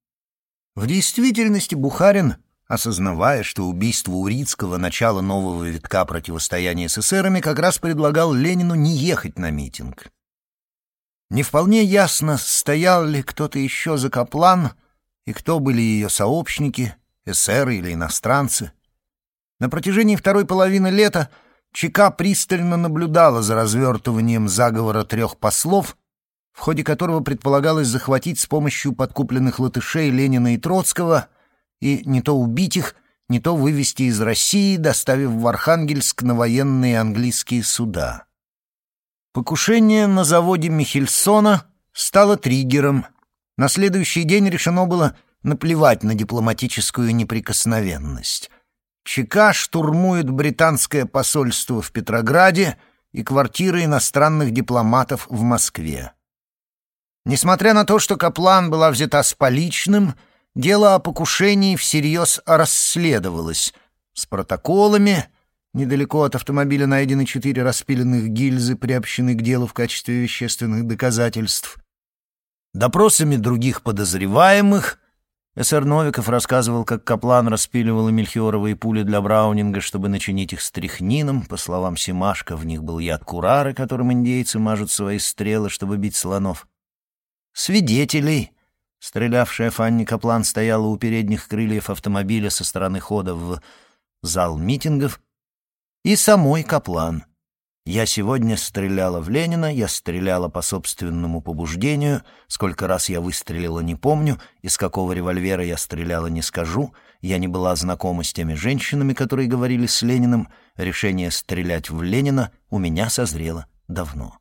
В действительности Бухарин осознавая, что убийство Урицкого, начало нового витка противостояния с эсерами, как раз предлагал Ленину не ехать на митинг. Не вполне ясно, стоял ли кто-то еще за Каплан и кто были ее сообщники, эсеры или иностранцы. На протяжении второй половины лета ЧК пристально наблюдала за развертыванием заговора трех послов, в ходе которого предполагалось захватить с помощью подкупленных латышей Ленина и Троцкого и не то убить их, не то вывести из России, доставив в Архангельск на военные английские суда. Покушение на заводе Михельсона стало триггером. На следующий день решено было наплевать на дипломатическую неприкосновенность. ЧК штурмует британское посольство в Петрограде и квартиры иностранных дипломатов в Москве. Несмотря на то, что Каплан была взята с поличным, дело о покушении всерьез расследовалось с протоколами, недалеко от автомобиля найдены четыре распиленных гильзы, приобщены к делу в качестве вещественных доказательств, допросами других подозреваемых — Эсэр Новиков рассказывал, как Каплан распиливал мельхиоровые пули для Браунинга, чтобы начинить их стряхнином. По словам Симашка, в них был яд курары, которым индейцы мажут свои стрелы, чтобы бить слонов. Свидетелей. Стрелявшая Фанни Каплан стояла у передних крыльев автомобиля со стороны хода в зал митингов. И самой Каплан — я сегодня стреляла в Ленина, я стреляла по собственному побуждению. Сколько раз я выстрелила, не помню. Из какого револьвера я стреляла, не скажу. Я не была знакома с теми женщинами, которые говорили с Лениным. Решение стрелять в Ленина у меня созрело давно.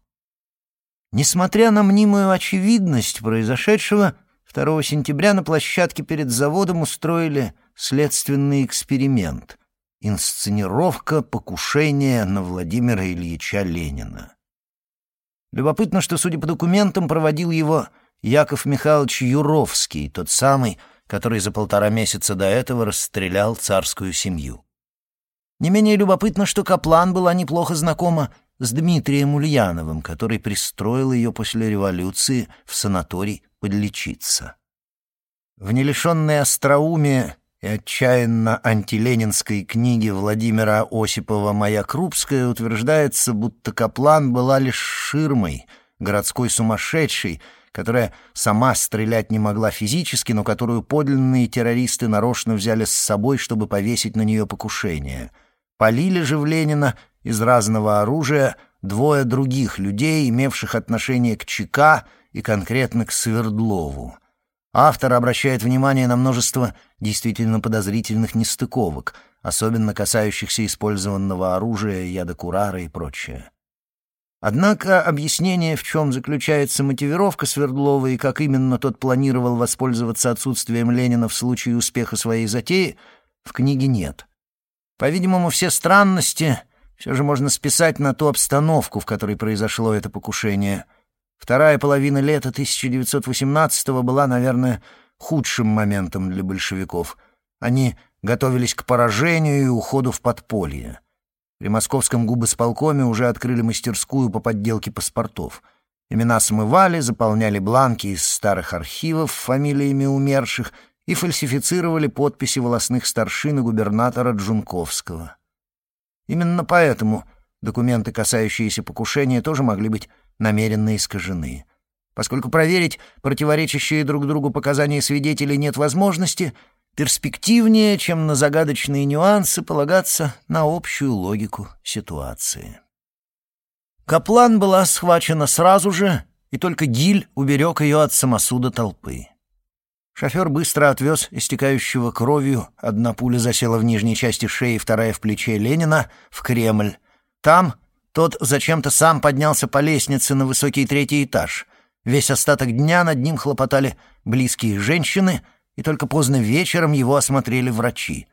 Несмотря на мнимую очевидность произошедшего, 2 сентября на площадке перед заводом устроили следственный эксперимент — Инсценировка покушения на Владимира Ильича Ленина. Любопытно, что, судя по документам, проводил его Яков Михайлович Юровский, тот самый, который за полтора месяца до этого расстрелял царскую семью. Не менее любопытно, что Каплан была неплохо знакома с Дмитрием Ульяновым, который пристроил ее после революции в санаторий подлечиться. В нелишенной остроумия и отчаянно антиленинской книге Владимира Осипова «Моя Крупская» утверждается, будто Каплан была лишь ширмой, городской сумасшедшей, которая сама стрелять не могла физически, но которую подлинные террористы нарочно взяли с собой, чтобы повесить на нее покушение. Полили же в Ленина из разного оружия двое других людей, имевших отношение к ЧК и конкретно к Свердлову. Автор обращает внимание на множество действительно подозрительных нестыковок, особенно касающихся использованного оружия, яда курара и прочее. Однако объяснение, в чем заключается мотивировка Свердлова и как именно тот планировал воспользоваться отсутствием Ленина в случае успеха своей затеи, в книге нет. По-видимому, все странности все же можно списать на ту обстановку, в которой произошло это покушение — Вторая половина лета 1918-го была, наверное, худшим моментом для большевиков. Они готовились к поражению и уходу в подполье. При московском губосполкоме уже открыли мастерскую по подделке паспортов. Имена смывали, заполняли бланки из старых архивов фамилиями умерших и фальсифицировали подписи волосных старшин и губернатора Джунковского. Именно поэтому документы, касающиеся покушения, тоже могли быть намеренно искажены. Поскольку проверить противоречащие друг другу показания свидетелей нет возможности, перспективнее, чем на загадочные нюансы, полагаться на общую логику ситуации. Каплан была схвачена сразу же, и только Гиль уберег ее от самосуда толпы. Шофер быстро отвез истекающего кровью, одна пуля засела в нижней части шеи, вторая в плече Ленина, в Кремль. Там тот зачем-то сам поднялся по лестнице на высокий третий этаж. Весь остаток дня над ним хлопотали близкие женщины, и только поздно вечером его осмотрели врачи.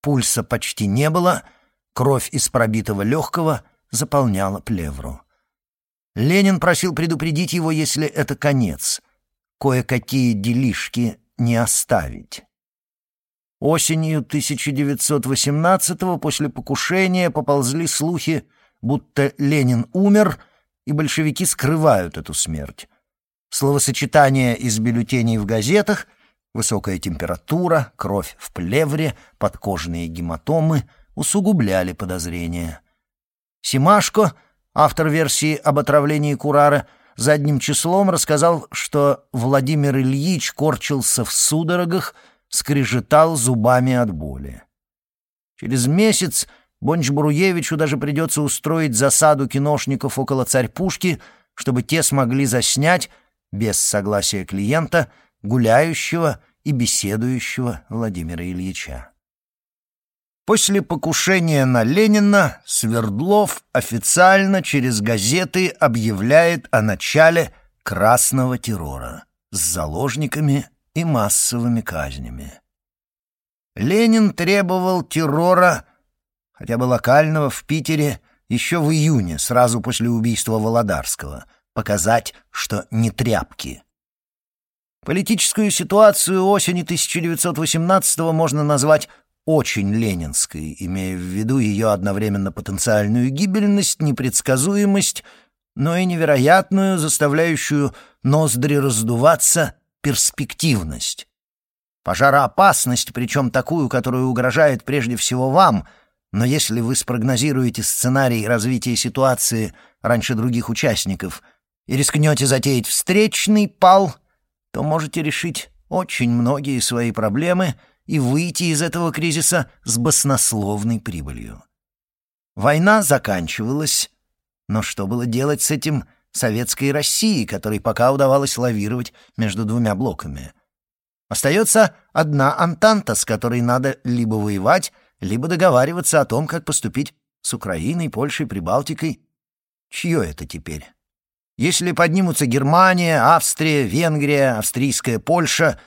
Пульса почти не было, кровь из пробитого легкого заполняла плевру. Ленин просил предупредить его, если это конец. Кое-какие делишки не оставить. Осенью 1918-го после покушения поползли слухи, будто Ленин умер, и большевики скрывают эту смерть. Словосочетания из бюллетеней в газетах Высокая температура, кровь в плевре, подкожные гематомы усугубляли подозрения. Симашко, автор версии об отравлении Курара, задним числом рассказал, что Владимир Ильич корчился в судорогах, скрежетал зубами от боли. Через месяц Бонч-Бруевичу даже придется устроить засаду киношников около царь-пушки, чтобы те смогли заснять, без согласия клиента, гуляющего и беседующего Владимира Ильича. После покушения на Ленина Свердлов официально через газеты объявляет о начале красного террора с заложниками и массовыми казнями. Ленин требовал террора, хотя бы локального, в Питере еще в июне, сразу после убийства Володарского, показать, что не тряпки. Политическую ситуацию осени 1918-го можно назвать очень ленинской, имея в виду ее одновременно потенциальную гибельность, непредсказуемость, но и невероятную, заставляющую ноздри раздуваться, перспективность. Пожароопасность, причем такую, которая угрожает прежде всего вам, но если вы спрогнозируете сценарий развития ситуации раньше других участников и рискнете затеять встречный пал, то можете решить очень многие свои проблемы и выйти из этого кризиса с баснословной прибылью. Война заканчивалась, но что было делать с этим советской Россией, которой пока удавалось лавировать между двумя блоками — Остается одна Антанта, с которой надо либо воевать, либо договариваться о том, как поступить с Украиной, Польшей, Прибалтикой. Чье это теперь? Если поднимутся Германия, Австрия, Венгрия, австрийская Польша...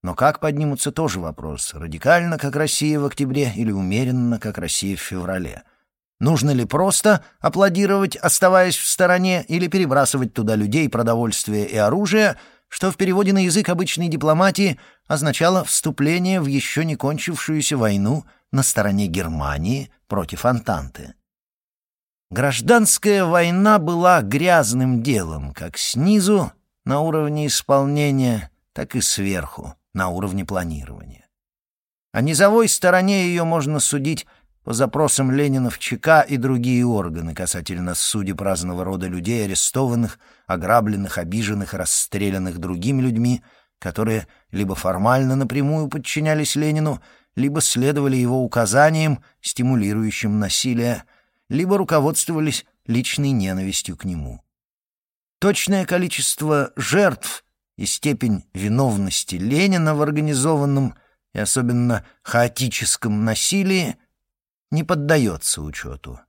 Но как поднимутся, тоже вопрос. Радикально, как Россия в октябре, или умеренно, как Россия в феврале. Нужно ли просто аплодировать, оставаясь в стороне, или перебрасывать туда людей, продовольствие и оружие — что в переводе на язык обычной дипломатии означало вступление в еще не кончившуюся войну на стороне Германии против Антанты. Гражданская война была грязным делом как снизу, на уровне исполнения, так и сверху, на уровне планирования. О низовой стороне ее можно судить по запросам Ленина в ЧК и другие органы касательно судеб разного рода людей, арестованных, ограбленных, обиженных, расстрелянных другими людьми, которые либо формально напрямую подчинялись Ленину, либо следовали его указаниям, стимулирующим насилие, либо руководствовались личной ненавистью к нему. Точное количество жертв и степень виновности Ленина в организованном и особенно хаотическом насилии — не поддается учету.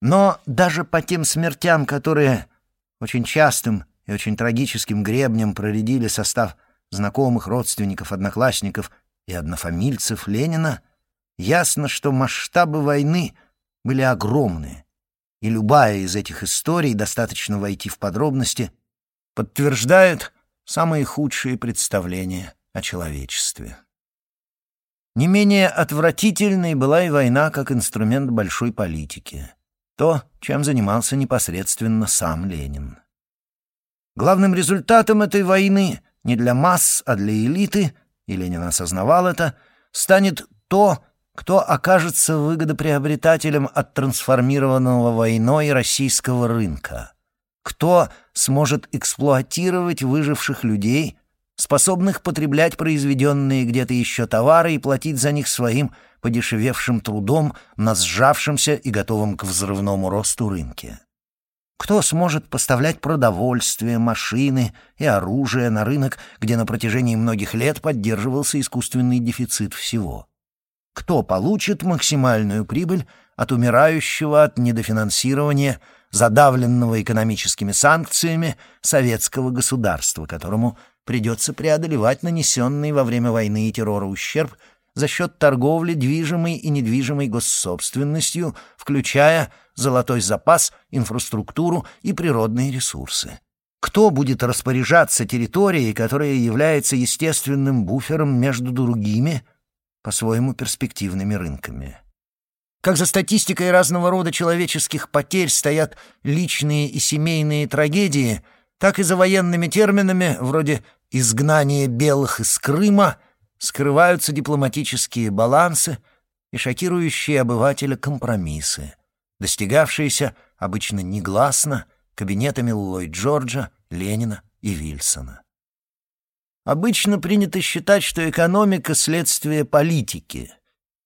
Но даже по тем смертям, которые очень частым и очень трагическим гребнем проредили состав знакомых, родственников, одноклассников и однофамильцев Ленина, ясно, что масштабы войны были огромные, и любая из этих историй, достаточно войти в подробности, подтверждает самые худшие представления о человечестве. Не менее отвратительной была и война как инструмент большой политики. То, чем занимался непосредственно сам Ленин. Главным результатом этой войны не для масс, а для элиты, и Ленин осознавал это, станет то, кто окажется выгодоприобретателем от трансформированного войной российского рынка, кто сможет эксплуатировать выживших людей способных потреблять произведенные где-то еще товары и платить за них своим подешевевшим трудом на сжавшемся и готовом к взрывному росту рынке. Кто сможет поставлять продовольствие, машины и оружие на рынок, где на протяжении многих лет поддерживался искусственный дефицит всего? Кто получит максимальную прибыль от умирающего от недофинансирования, задавленного экономическими санкциями советского государства, которому придется преодолевать нанесенный во время войны и террора ущерб за счет торговли движимой и недвижимой госсобственностью, включая золотой запас, инфраструктуру и природные ресурсы. Кто будет распоряжаться территорией, которая является естественным буфером между другими, по-своему перспективными рынками? Как за статистикой разного рода человеческих потерь стоят личные и семейные трагедии, так и за военными терминами вроде изгнание белых из Крыма скрываются дипломатические балансы и шокирующие обывателя компромиссы, достигавшиеся обычно негласно кабинетами Ллойд Джорджа, Ленина и Вильсона. Обычно принято считать, что экономика — следствие политики,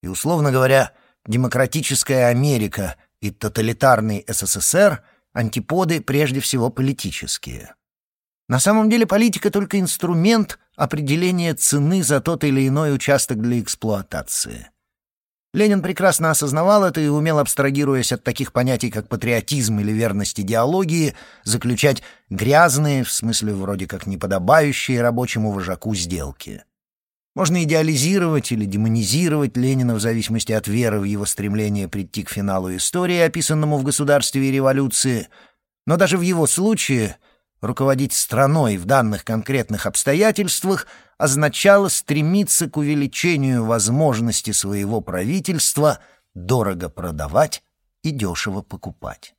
и, условно говоря, демократическая Америка и тоталитарный СССР — антиподы прежде всего политические. На самом деле политика — только инструмент определения цены за тот или иной участок для эксплуатации. Ленин прекрасно осознавал это и умел, абстрагируясь от таких понятий, как патриотизм или верность идеологии, заключать грязные, в смысле вроде как неподобающие рабочему вожаку сделки. Можно идеализировать или демонизировать Ленина в зависимости от веры в его стремление прийти к финалу истории, описанному в «Государстве и революции», но даже в его случае руководить страной в данных конкретных обстоятельствах означало стремиться к увеличению возможности своего правительства дорого продавать и дешево покупать.